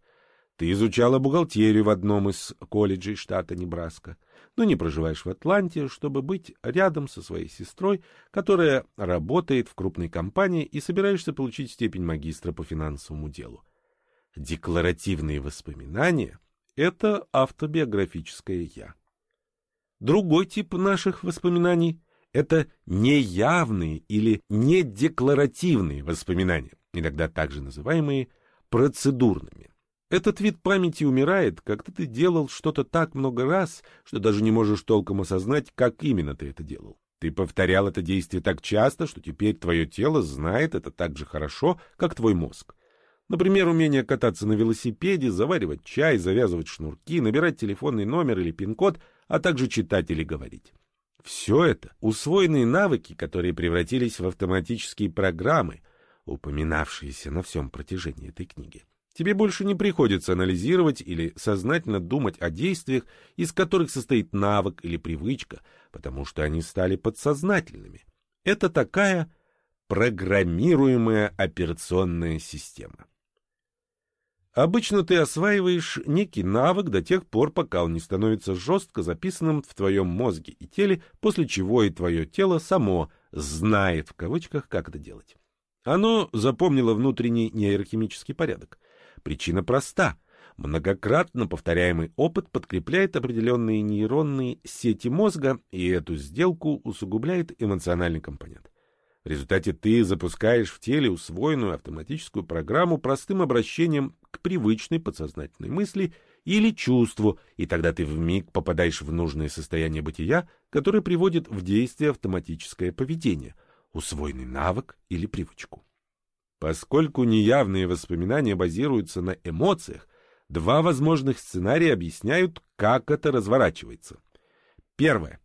Ты изучала бухгалтерию в одном из колледжей штата Небраска, ныне проживаешь в Атланте, чтобы быть рядом со своей сестрой, которая работает в крупной компании и собираешься получить степень магистра по финансовому делу. Декларативные воспоминания — это автобиографическое «я». Другой тип наших воспоминаний — это неявные или недекларативные воспоминания, иногда также называемые процедурными. Этот вид памяти умирает, когда ты делал что-то так много раз, что даже не можешь толком осознать, как именно ты это делал. Ты повторял это действие так часто, что теперь твое тело знает это так же хорошо, как твой мозг. Например, умение кататься на велосипеде, заваривать чай, завязывать шнурки, набирать телефонный номер или пин-код, а также читать или говорить. Все это — усвоенные навыки, которые превратились в автоматические программы, упоминавшиеся на всем протяжении этой книги. Тебе больше не приходится анализировать или сознательно думать о действиях, из которых состоит навык или привычка, потому что они стали подсознательными. Это такая программируемая операционная система. Обычно ты осваиваешь некий навык до тех пор, пока он не становится жестко записанным в твоем мозге и теле, после чего и твое тело само «знает» в кавычках, как это делать. Оно запомнило внутренний нейрохимический порядок. Причина проста. Многократно повторяемый опыт подкрепляет определенные нейронные сети мозга, и эту сделку усугубляет эмоциональный компонент. В результате ты запускаешь в теле усвоенную автоматическую программу простым обращением к привычной подсознательной мысли или чувству, и тогда ты вмиг попадаешь в нужное состояние бытия, которое приводит в действие автоматическое поведение, усвоенный навык или привычку. Поскольку неявные воспоминания базируются на эмоциях, два возможных сценария объясняют, как это разворачивается. Первое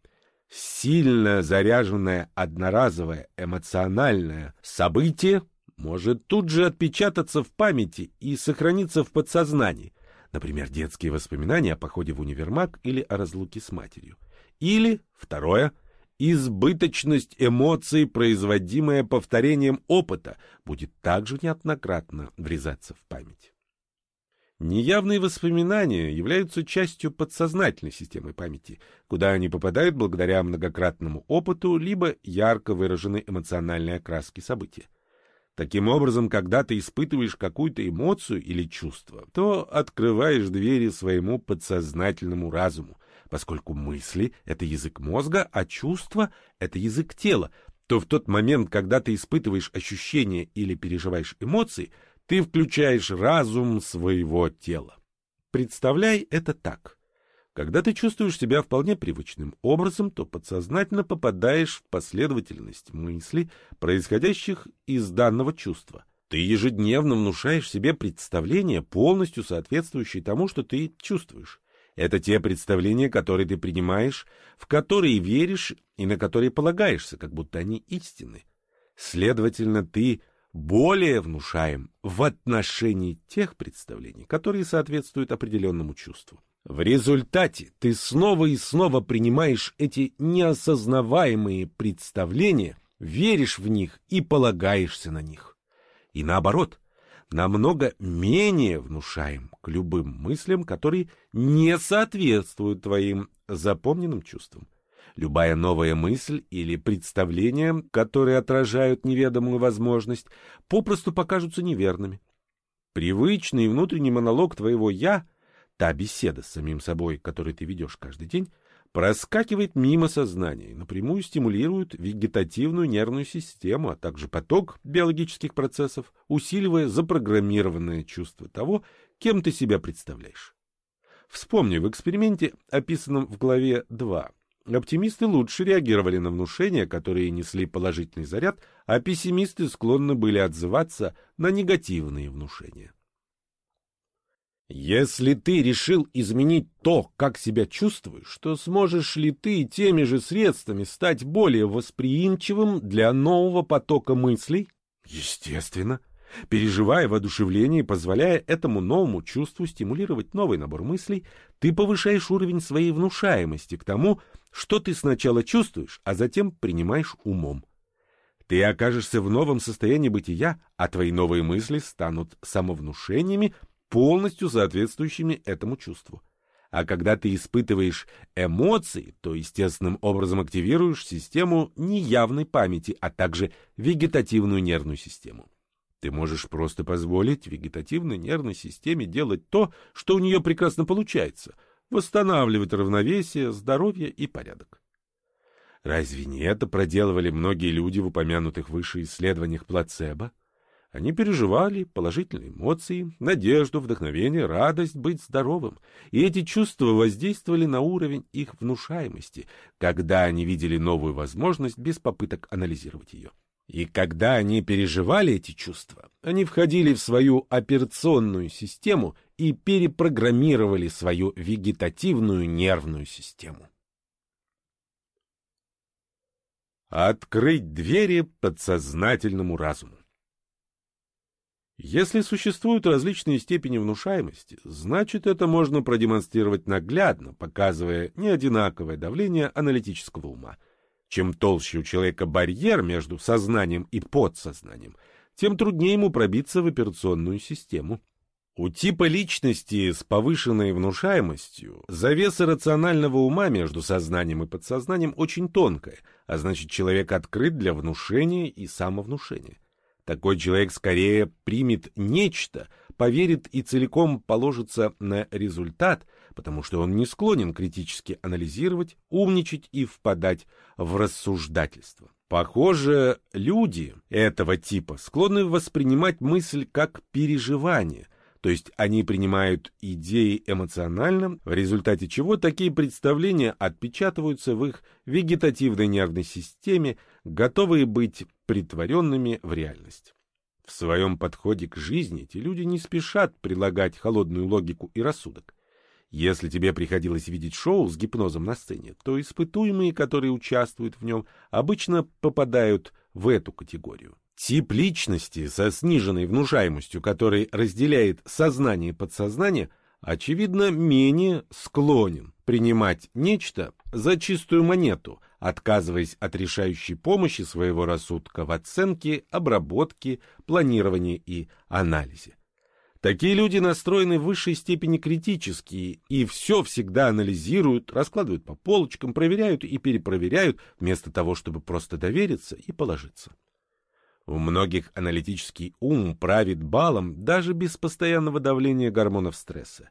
сильно заряженное одноразовое эмоциональное событие может тут же отпечататься в памяти и сохраниться в подсознании, например, детские воспоминания о походе в универмаг или о разлуке с матерью. Или, второе, избыточность эмоций, производимая повторением опыта, будет также неоднократно врезаться в память. Неявные воспоминания являются частью подсознательной системы памяти, куда они попадают благодаря многократному опыту либо ярко выраженной эмоциональной окраске события. Таким образом, когда ты испытываешь какую-то эмоцию или чувство, то открываешь двери своему подсознательному разуму, поскольку мысли — это язык мозга, а чувства — это язык тела, то в тот момент, когда ты испытываешь ощущения или переживаешь эмоции — ты включаешь разум своего тела. Представляй это так. Когда ты чувствуешь себя вполне привычным образом, то подсознательно попадаешь в последовательность мыслей, происходящих из данного чувства. Ты ежедневно внушаешь себе представления, полностью соответствующие тому, что ты чувствуешь. Это те представления, которые ты принимаешь, в которые веришь и на которые полагаешься, как будто они истины. Следовательно, ты более внушаем в отношении тех представлений, которые соответствуют определенному чувству. В результате ты снова и снова принимаешь эти неосознаваемые представления, веришь в них и полагаешься на них. И наоборот, намного менее внушаем к любым мыслям, которые не соответствуют твоим запомненным чувствам. Любая новая мысль или представление, которые отражают неведомую возможность, попросту покажутся неверными. Привычный внутренний монолог твоего «я», та беседа с самим собой, которую ты ведешь каждый день, проскакивает мимо сознания и напрямую стимулирует вегетативную нервную систему, а также поток биологических процессов, усиливая запрограммированное чувство того, кем ты себя представляешь. Вспомни в эксперименте, описанном в главе 2, оптимисты лучше реагировали на внушения, которые несли положительный заряд, а пессимисты склонны были отзываться на негативные внушения. Если ты решил изменить то, как себя чувствуешь, то сможешь ли ты теми же средствами стать более восприимчивым для нового потока мыслей? Естественно. Переживая воодушевление и позволяя этому новому чувству стимулировать новый набор мыслей, ты повышаешь уровень своей внушаемости к тому, что ты сначала чувствуешь, а затем принимаешь умом. Ты окажешься в новом состоянии бытия, а твои новые мысли станут самовнушениями, полностью соответствующими этому чувству. А когда ты испытываешь эмоции, то естественным образом активируешь систему неявной памяти, а также вегетативную нервную систему. Ты можешь просто позволить вегетативной нервной системе делать то, что у нее прекрасно получается – восстанавливать равновесие, здоровье и порядок. Разве не это проделывали многие люди в упомянутых выше исследованиях плацебо? Они переживали положительные эмоции, надежду, вдохновение, радость быть здоровым. И эти чувства воздействовали на уровень их внушаемости, когда они видели новую возможность без попыток анализировать ее. И когда они переживали эти чувства, они входили в свою операционную систему и перепрограммировали свою вегетативную нервную систему. Открыть двери подсознательному разуму. Если существуют различные степени внушаемости, значит это можно продемонстрировать наглядно, показывая неодинаковое давление аналитического ума. Чем толще у человека барьер между сознанием и подсознанием, тем труднее ему пробиться в операционную систему. У типа личности с повышенной внушаемостью завеса рационального ума между сознанием и подсознанием очень тонкая, а значит человек открыт для внушения и самовнушения. Такой человек скорее примет нечто, поверит и целиком положится на результат, потому что он не склонен критически анализировать, умничать и впадать в рассуждательство. Похоже, люди этого типа склонны воспринимать мысль как переживание, то есть они принимают идеи эмоционально, в результате чего такие представления отпечатываются в их вегетативной нервной системе, готовые быть притворенными в реальность. В своем подходе к жизни эти люди не спешат прилагать холодную логику и рассудок. Если тебе приходилось видеть шоу с гипнозом на сцене, то испытуемые, которые участвуют в нем, обычно попадают в эту категорию. Тип личности со сниженной внушаемостью, который разделяет сознание и подсознание, очевидно, менее склонен принимать нечто за чистую монету, отказываясь от решающей помощи своего рассудка в оценке, обработке, планировании и анализе. Такие люди настроены в высшей степени критически и все всегда анализируют, раскладывают по полочкам, проверяют и перепроверяют, вместо того, чтобы просто довериться и положиться. У многих аналитический ум правит балом даже без постоянного давления гормонов стресса.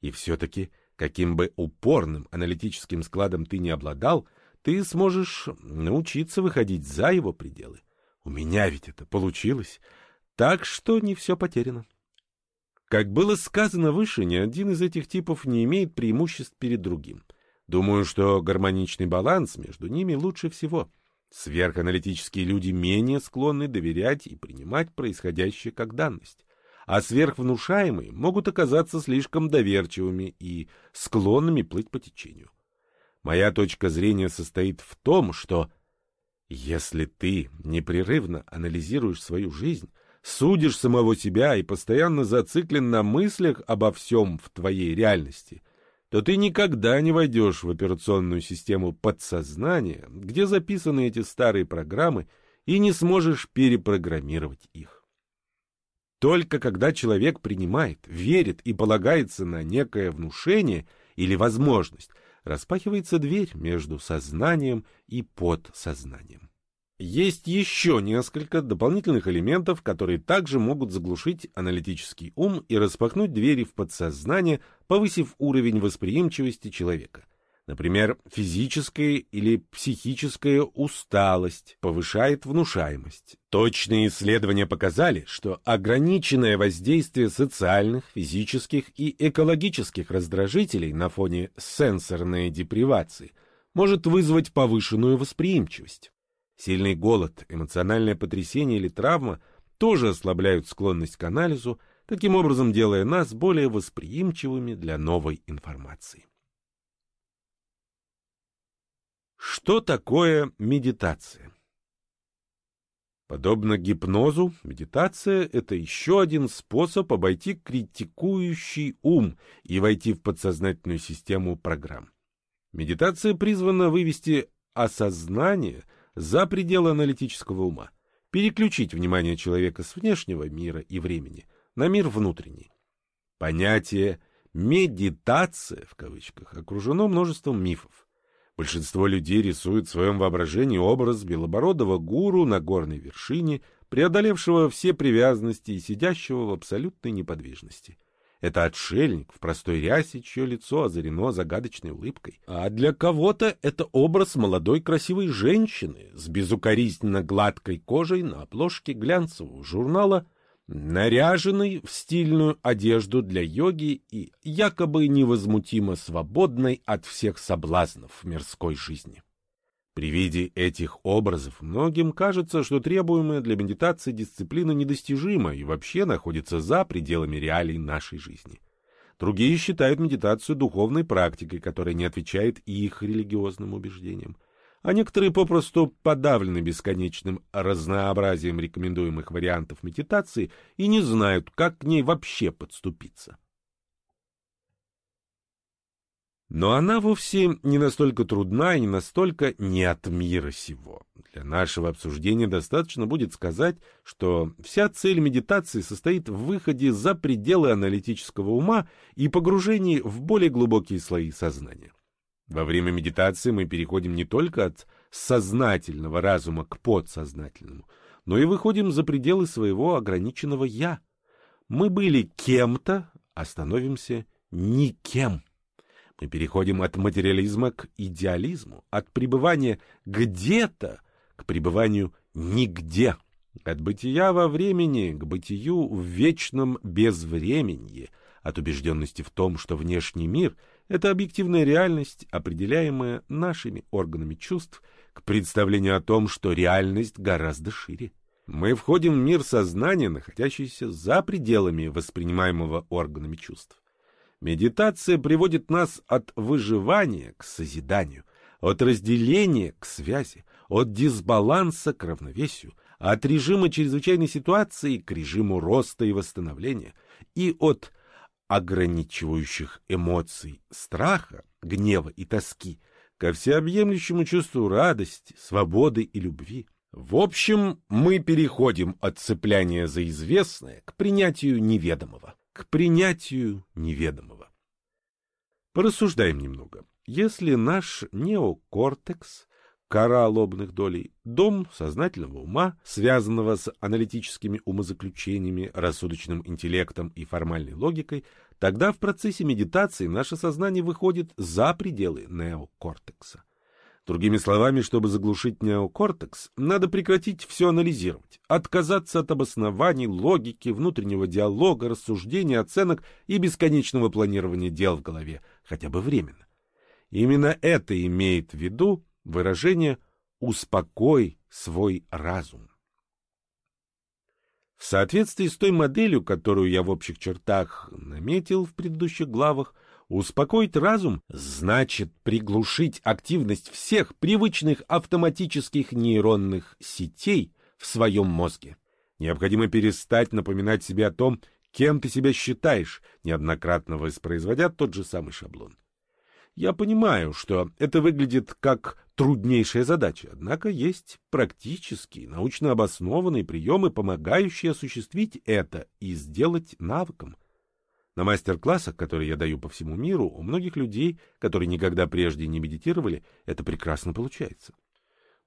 И все-таки, каким бы упорным аналитическим складом ты не обладал, ты сможешь научиться выходить за его пределы. У меня ведь это получилось, так что не все потеряно. Как было сказано выше, ни один из этих типов не имеет преимуществ перед другим. Думаю, что гармоничный баланс между ними лучше всего — Сверханалитические люди менее склонны доверять и принимать происходящее как данность, а сверхвнушаемые могут оказаться слишком доверчивыми и склонными плыть по течению. Моя точка зрения состоит в том, что если ты непрерывно анализируешь свою жизнь, судишь самого себя и постоянно зациклен на мыслях обо всем в твоей реальности, то ты никогда не войдешь в операционную систему подсознания, где записаны эти старые программы, и не сможешь перепрограммировать их. Только когда человек принимает, верит и полагается на некое внушение или возможность, распахивается дверь между сознанием и подсознанием. Есть еще несколько дополнительных элементов, которые также могут заглушить аналитический ум и распахнуть двери в подсознание, повысив уровень восприимчивости человека. Например, физическая или психическая усталость повышает внушаемость. Точные исследования показали, что ограниченное воздействие социальных, физических и экологических раздражителей на фоне сенсорной депривации – может вызвать повышенную восприимчивость. Сильный голод, эмоциональное потрясение или травма тоже ослабляют склонность к анализу, таким образом делая нас более восприимчивыми для новой информации. Что такое медитация? Подобно гипнозу, медитация — это еще один способ обойти критикующий ум и войти в подсознательную систему программ. Медитация призвана вывести осознание за пределы аналитического ума, переключить внимание человека с внешнего мира и времени на мир внутренний. Понятие «медитация» в кавычках окружено множеством мифов. Большинство людей рисует в своем воображении образ белобородого гуру на горной вершине, преодолевшего все привязанности и сидящего в абсолютной неподвижности. Это отшельник в простой рясе, чье лицо озарено загадочной улыбкой. А для кого-то это образ молодой красивой женщины с безукоризненно гладкой кожей на обложке глянцевого журнала — наряженный в стильную одежду для йоги и якобы невозмутимо свободной от всех соблазнов мирской жизни. При виде этих образов многим кажется, что требуемая для медитации дисциплина недостижима и вообще находится за пределами реалий нашей жизни. Другие считают медитацию духовной практикой, которая не отвечает их религиозным убеждениям а некоторые попросту подавлены бесконечным разнообразием рекомендуемых вариантов медитации и не знают, как к ней вообще подступиться. Но она вовсе не настолько трудна и не настолько не от мира сего. Для нашего обсуждения достаточно будет сказать, что вся цель медитации состоит в выходе за пределы аналитического ума и погружении в более глубокие слои сознания. Во время медитации мы переходим не только от сознательного разума к подсознательному, но и выходим за пределы своего ограниченного «я». Мы были кем-то, а становимся никем. Мы переходим от материализма к идеализму, от пребывания где-то к пребыванию нигде, от бытия во времени к бытию в вечном безвременье, от убежденности в том, что внешний мир — это объективная реальность, определяемая нашими органами чувств, к представлению о том, что реальность гораздо шире. Мы входим в мир сознания, находящийся за пределами воспринимаемого органами чувств. Медитация приводит нас от выживания к созиданию, от разделения к связи, от дисбаланса к равновесию, от режима чрезвычайной ситуации к режиму роста и восстановления, и от ограничивающих эмоций страха, гнева и тоски ко всеобъемлющему чувству радости, свободы и любви. В общем, мы переходим от цепляния за известное к принятию неведомого, к принятию неведомого. Порассуждаем немного. Если наш неокортекс кора лобных долей, дом сознательного ума, связанного с аналитическими умозаключениями, рассудочным интеллектом и формальной логикой, тогда в процессе медитации наше сознание выходит за пределы неокортекса. Другими словами, чтобы заглушить неокортекс, надо прекратить все анализировать, отказаться от обоснований, логики, внутреннего диалога, рассуждений, оценок и бесконечного планирования дел в голове, хотя бы временно. Именно это имеет в виду выражение «успокой свой разум». В соответствии с той моделью, которую я в общих чертах наметил в предыдущих главах, успокоить разум значит приглушить активность всех привычных автоматических нейронных сетей в своем мозге. Необходимо перестать напоминать себе о том, кем ты себя считаешь, неоднократно воспроизводя тот же самый шаблон. Я понимаю, что это выглядит как труднейшая задача, однако есть практические, научно обоснованные приемы, помогающие осуществить это и сделать навыком. На мастер-классах, которые я даю по всему миру, у многих людей, которые никогда прежде не медитировали, это прекрасно получается.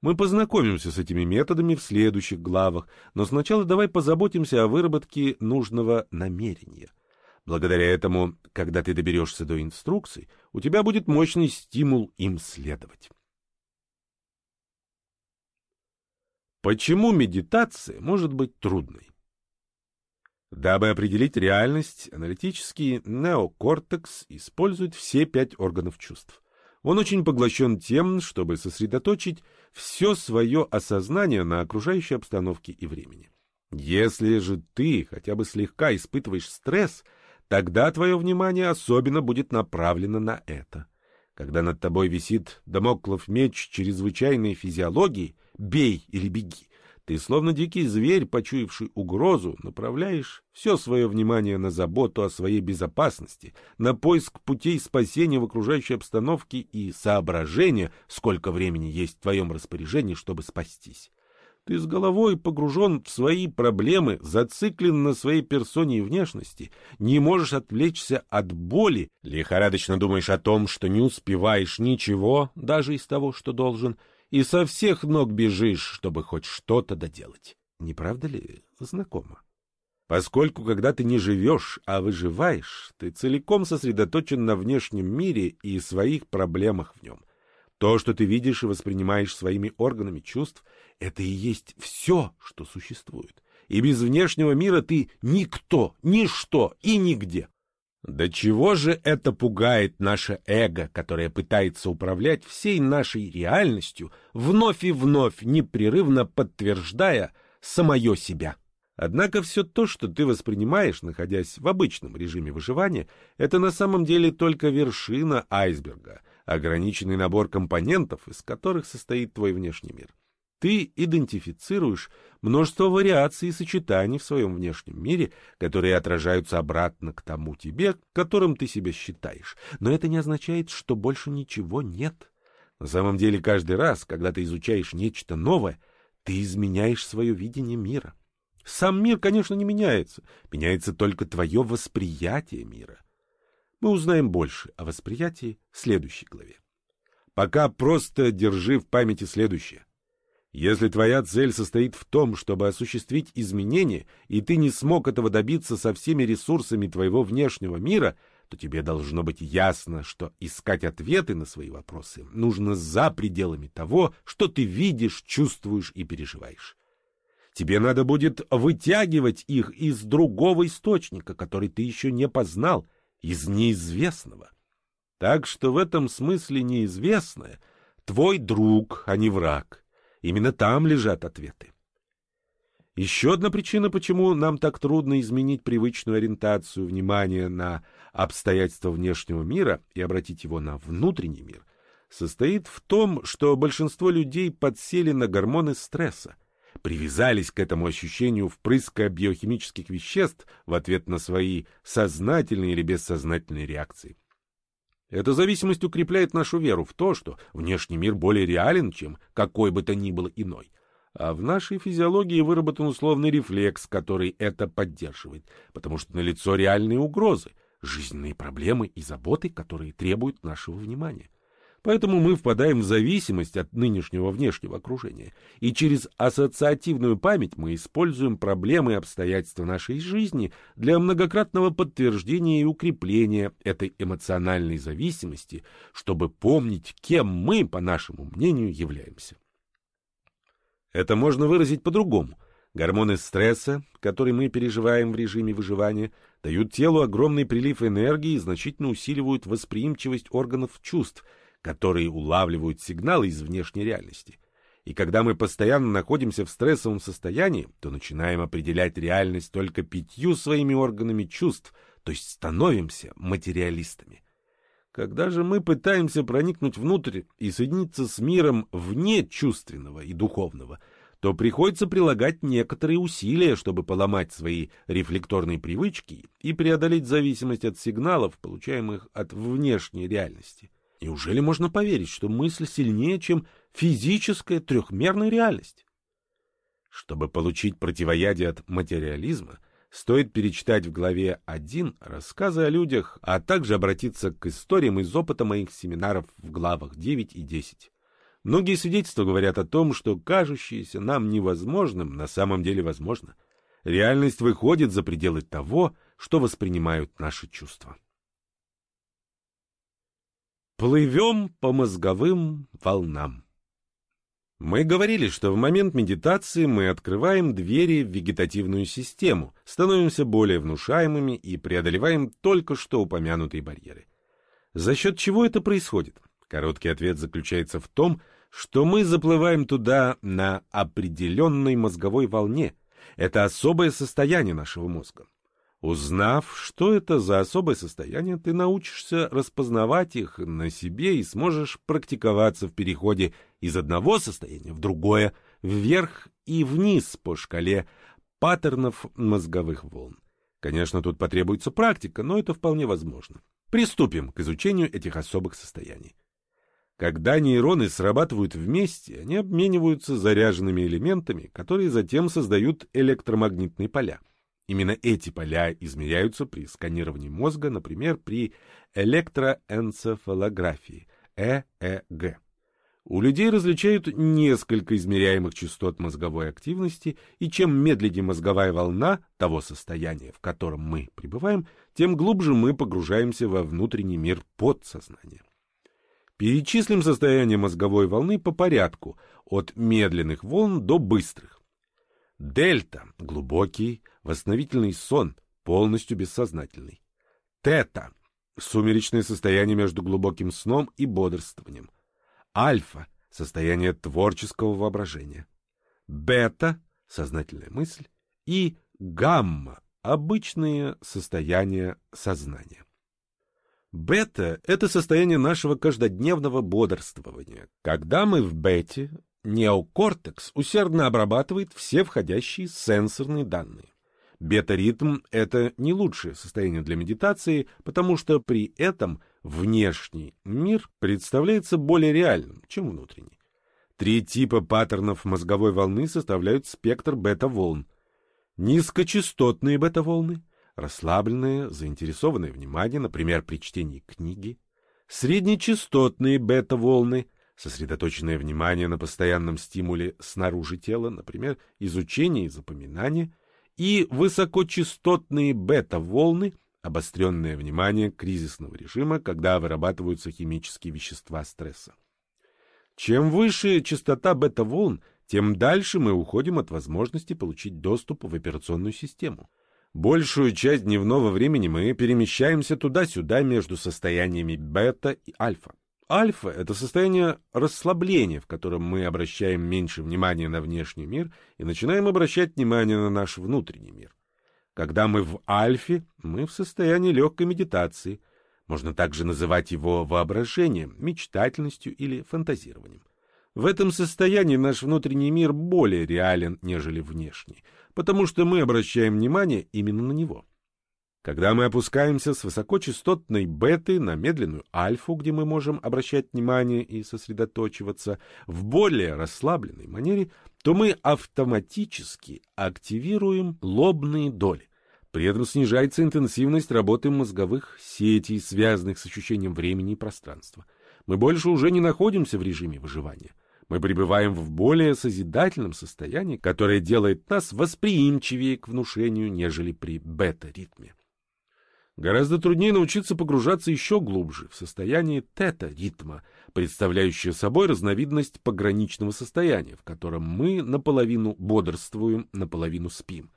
Мы познакомимся с этими методами в следующих главах, но сначала давай позаботимся о выработке нужного намерения — Благодаря этому, когда ты доберешься до инструкций, у тебя будет мощный стимул им следовать. Почему медитация может быть трудной? Дабы определить реальность, аналитический неокортекс использует все пять органов чувств. Он очень поглощен тем, чтобы сосредоточить все свое осознание на окружающей обстановке и времени. Если же ты хотя бы слегка испытываешь стресс, тогда твое внимание особенно будет направлено на это. Когда над тобой висит домоклов меч чрезвычайной физиологии, бей или беги, ты, словно дикий зверь, почуявший угрозу, направляешь все свое внимание на заботу о своей безопасности, на поиск путей спасения в окружающей обстановке и соображение, сколько времени есть в твоем распоряжении, чтобы спастись. Ты с головой погружен в свои проблемы, зациклен на своей персоне и внешности, не можешь отвлечься от боли, лихорадочно думаешь о том, что не успеваешь ничего, даже из того, что должен — и со всех ног бежишь, чтобы хоть что-то доделать. Не правда ли знакомо? Поскольку, когда ты не живешь, а выживаешь, ты целиком сосредоточен на внешнем мире и своих проблемах в нем. То, что ты видишь и воспринимаешь своими органами чувств, это и есть все, что существует. И без внешнего мира ты никто, ничто и нигде. До чего же это пугает наше эго, которое пытается управлять всей нашей реальностью, вновь и вновь непрерывно подтверждая самое себя. Однако все то, что ты воспринимаешь, находясь в обычном режиме выживания, это на самом деле только вершина айсберга, ограниченный набор компонентов, из которых состоит твой внешний мир. Ты идентифицируешь множество вариаций и сочетаний в своем внешнем мире, которые отражаются обратно к тому тебе, которым ты себя считаешь. Но это не означает, что больше ничего нет. На самом деле, каждый раз, когда ты изучаешь нечто новое, ты изменяешь свое видение мира. Сам мир, конечно, не меняется. Меняется только твое восприятие мира. Мы узнаем больше о восприятии в следующей главе. Пока просто держи в памяти следующее. Если твоя цель состоит в том, чтобы осуществить изменения, и ты не смог этого добиться со всеми ресурсами твоего внешнего мира, то тебе должно быть ясно, что искать ответы на свои вопросы нужно за пределами того, что ты видишь, чувствуешь и переживаешь. Тебе надо будет вытягивать их из другого источника, который ты еще не познал, из неизвестного. Так что в этом смысле неизвестное — твой друг, а не враг. Именно там лежат ответы. Еще одна причина, почему нам так трудно изменить привычную ориентацию внимания на обстоятельства внешнего мира и обратить его на внутренний мир, состоит в том, что большинство людей подсели на гормоны стресса, привязались к этому ощущению впрыска биохимических веществ в ответ на свои сознательные или бессознательные реакции. Эта зависимость укрепляет нашу веру в то, что внешний мир более реален, чем какой бы то ни было иной. А в нашей физиологии выработан условный рефлекс, который это поддерживает, потому что налицо реальные угрозы, жизненные проблемы и заботы, которые требуют нашего внимания. Поэтому мы впадаем в зависимость от нынешнего внешнего окружения, и через ассоциативную память мы используем проблемы и обстоятельства нашей жизни для многократного подтверждения и укрепления этой эмоциональной зависимости, чтобы помнить, кем мы, по нашему мнению, являемся. Это можно выразить по-другому. Гормоны стресса, которые мы переживаем в режиме выживания, дают телу огромный прилив энергии и значительно усиливают восприимчивость органов чувств – которые улавливают сигналы из внешней реальности. И когда мы постоянно находимся в стрессовом состоянии, то начинаем определять реальность только пятью своими органами чувств, то есть становимся материалистами. Когда же мы пытаемся проникнуть внутрь и соединиться с миром вне чувственного и духовного, то приходится прилагать некоторые усилия, чтобы поломать свои рефлекторные привычки и преодолеть зависимость от сигналов, получаемых от внешней реальности. Неужели можно поверить, что мысль сильнее, чем физическая трехмерная реальность? Чтобы получить противоядие от материализма, стоит перечитать в главе 1 рассказы о людях, а также обратиться к историям из опыта моих семинаров в главах 9 и 10. Многие свидетельства говорят о том, что кажущееся нам невозможным на самом деле возможно. Реальность выходит за пределы того, что воспринимают наши чувства. Плывем по мозговым волнам. Мы говорили, что в момент медитации мы открываем двери в вегетативную систему, становимся более внушаемыми и преодолеваем только что упомянутые барьеры. За счет чего это происходит? Короткий ответ заключается в том, что мы заплываем туда на определенной мозговой волне. Это особое состояние нашего мозга. Узнав, что это за особое состояние, ты научишься распознавать их на себе и сможешь практиковаться в переходе из одного состояния в другое, вверх и вниз по шкале паттернов мозговых волн. Конечно, тут потребуется практика, но это вполне возможно. Приступим к изучению этих особых состояний. Когда нейроны срабатывают вместе, они обмениваются заряженными элементами, которые затем создают электромагнитные поля. Именно эти поля измеряются при сканировании мозга, например, при электроэнцефалографии, ЭЭГ. У людей различают несколько измеряемых частот мозговой активности, и чем медленнее мозговая волна того состояния, в котором мы пребываем, тем глубже мы погружаемся во внутренний мир подсознания. Перечислим состояние мозговой волны по порядку, от медленных волн до быстрых. Дельта – глубокий, восстановительный сон, полностью бессознательный. Тета – сумеречное состояние между глубоким сном и бодрствованием. Альфа – состояние творческого воображения. Бета – сознательная мысль. И гамма – обычные состояния сознания. Бета – это состояние нашего каждодневного бодрствования. Когда мы в бете, неокортекс усердно обрабатывает все входящие сенсорные данные. Бета-ритм – это не лучшее состояние для медитации, потому что при этом – внешний мир представляется более реальным, чем внутренний. Три типа паттернов мозговой волны составляют спектр бета-волн. Низкочастотные бета-волны, расслабленное, заинтересованное внимание, например, при чтении книги, среднечастотные бета-волны, сосредоточенное внимание на постоянном стимуле снаружи тела, например, изучение и запоминание, и высокочастотные бета-волны, обостренное внимание кризисного режима, когда вырабатываются химические вещества стресса. Чем выше частота бета-волн, тем дальше мы уходим от возможности получить доступ в операционную систему. Большую часть дневного времени мы перемещаемся туда-сюда между состояниями бета и альфа. Альфа – это состояние расслабления, в котором мы обращаем меньше внимания на внешний мир и начинаем обращать внимание на наш внутренний мир. Когда мы в альфе, мы в состоянии легкой медитации. Можно также называть его воображением, мечтательностью или фантазированием. В этом состоянии наш внутренний мир более реален, нежели внешний, потому что мы обращаем внимание именно на него. Когда мы опускаемся с высокочастотной беты на медленную альфу, где мы можем обращать внимание и сосредоточиваться в более расслабленной манере, то мы автоматически активируем лобные доли. При этом снижается интенсивность работы мозговых сетей, связанных с ощущением времени и пространства. Мы больше уже не находимся в режиме выживания. Мы пребываем в более созидательном состоянии, которое делает нас восприимчивее к внушению, нежели при бета-ритме. Гораздо труднее научиться погружаться еще глубже, в состояние тета-ритма, представляющее собой разновидность пограничного состояния, в котором мы наполовину бодрствуем, наполовину спим.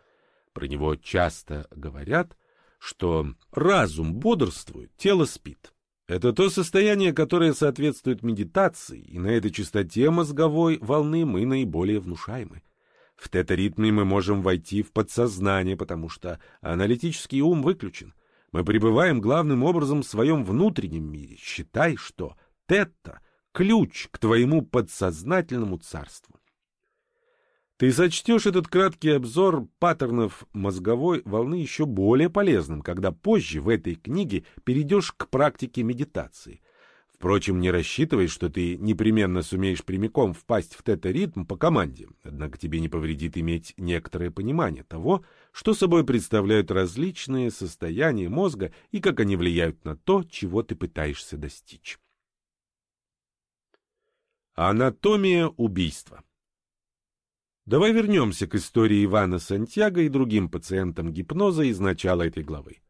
Про него часто говорят, что разум бодрствует, тело спит. Это то состояние, которое соответствует медитации, и на этой частоте мозговой волны мы наиболее внушаемы. В тета-ритме мы можем войти в подсознание, потому что аналитический ум выключен — мы пребываем главным образом в своем внутреннем мире. Считай, что тета — ключ к твоему подсознательному царству. Ты сочтешь этот краткий обзор паттернов мозговой волны еще более полезным, когда позже в этой книге перейдешь к практике медитации — Впрочем, не рассчитывай, что ты непременно сумеешь прямиком впасть в тета-ритм по команде, однако тебе не повредит иметь некоторое понимание того, что собой представляют различные состояния мозга и как они влияют на то, чего ты пытаешься достичь. Анатомия убийства Давай вернемся к истории Ивана Сантьяго и другим пациентам гипноза из начала этой главы.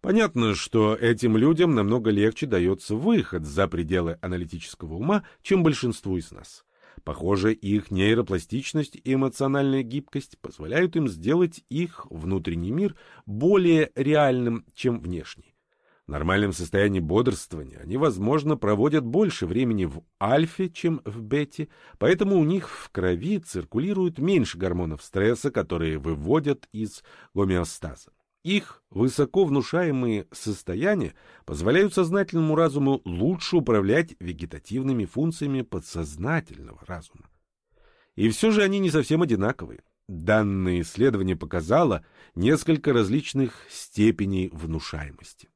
Понятно, что этим людям намного легче дается выход за пределы аналитического ума, чем большинству из нас. Похоже, их нейропластичность и эмоциональная гибкость позволяют им сделать их внутренний мир более реальным, чем внешний. В нормальном состоянии бодрствования они, возможно, проводят больше времени в альфе, чем в бете, поэтому у них в крови циркулирует меньше гормонов стресса, которые выводят из гомеостаза. Их высоко внушаемые состояния позволяют сознательному разуму лучше управлять вегетативными функциями подсознательного разума. И все же они не совсем одинаковые. Данное исследование показало несколько различных степеней внушаемости.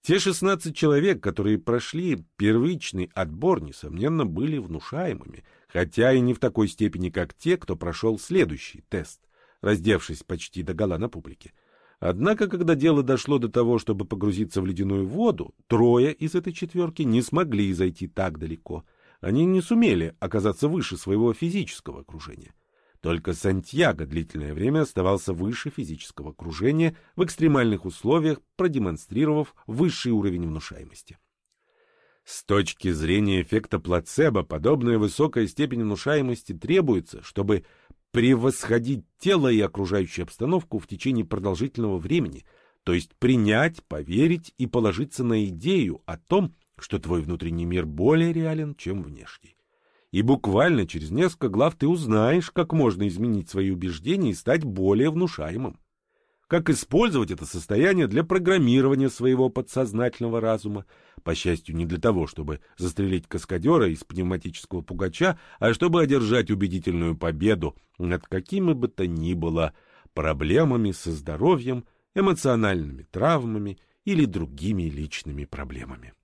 Те 16 человек, которые прошли первичный отбор, несомненно, были внушаемыми, хотя и не в такой степени, как те, кто прошел следующий тест, раздевшись почти до гола на публике. Однако, когда дело дошло до того, чтобы погрузиться в ледяную воду, трое из этой четверки не смогли зайти так далеко. Они не сумели оказаться выше своего физического окружения. Только Сантьяго длительное время оставался выше физического окружения в экстремальных условиях, продемонстрировав высший уровень внушаемости. С точки зрения эффекта плацебо, подобная высокая степень внушаемости требуется, чтобы превосходить тело и окружающую обстановку в течение продолжительного времени, то есть принять, поверить и положиться на идею о том, что твой внутренний мир более реален, чем внешний. И буквально через несколько глав ты узнаешь, как можно изменить свои убеждения и стать более внушаемым. Как использовать это состояние для программирования своего подсознательного разума, по счастью, не для того, чтобы застрелить каскадера из пневматического пугача, а чтобы одержать убедительную победу над какими бы то ни было проблемами со здоровьем, эмоциональными травмами или другими личными проблемами.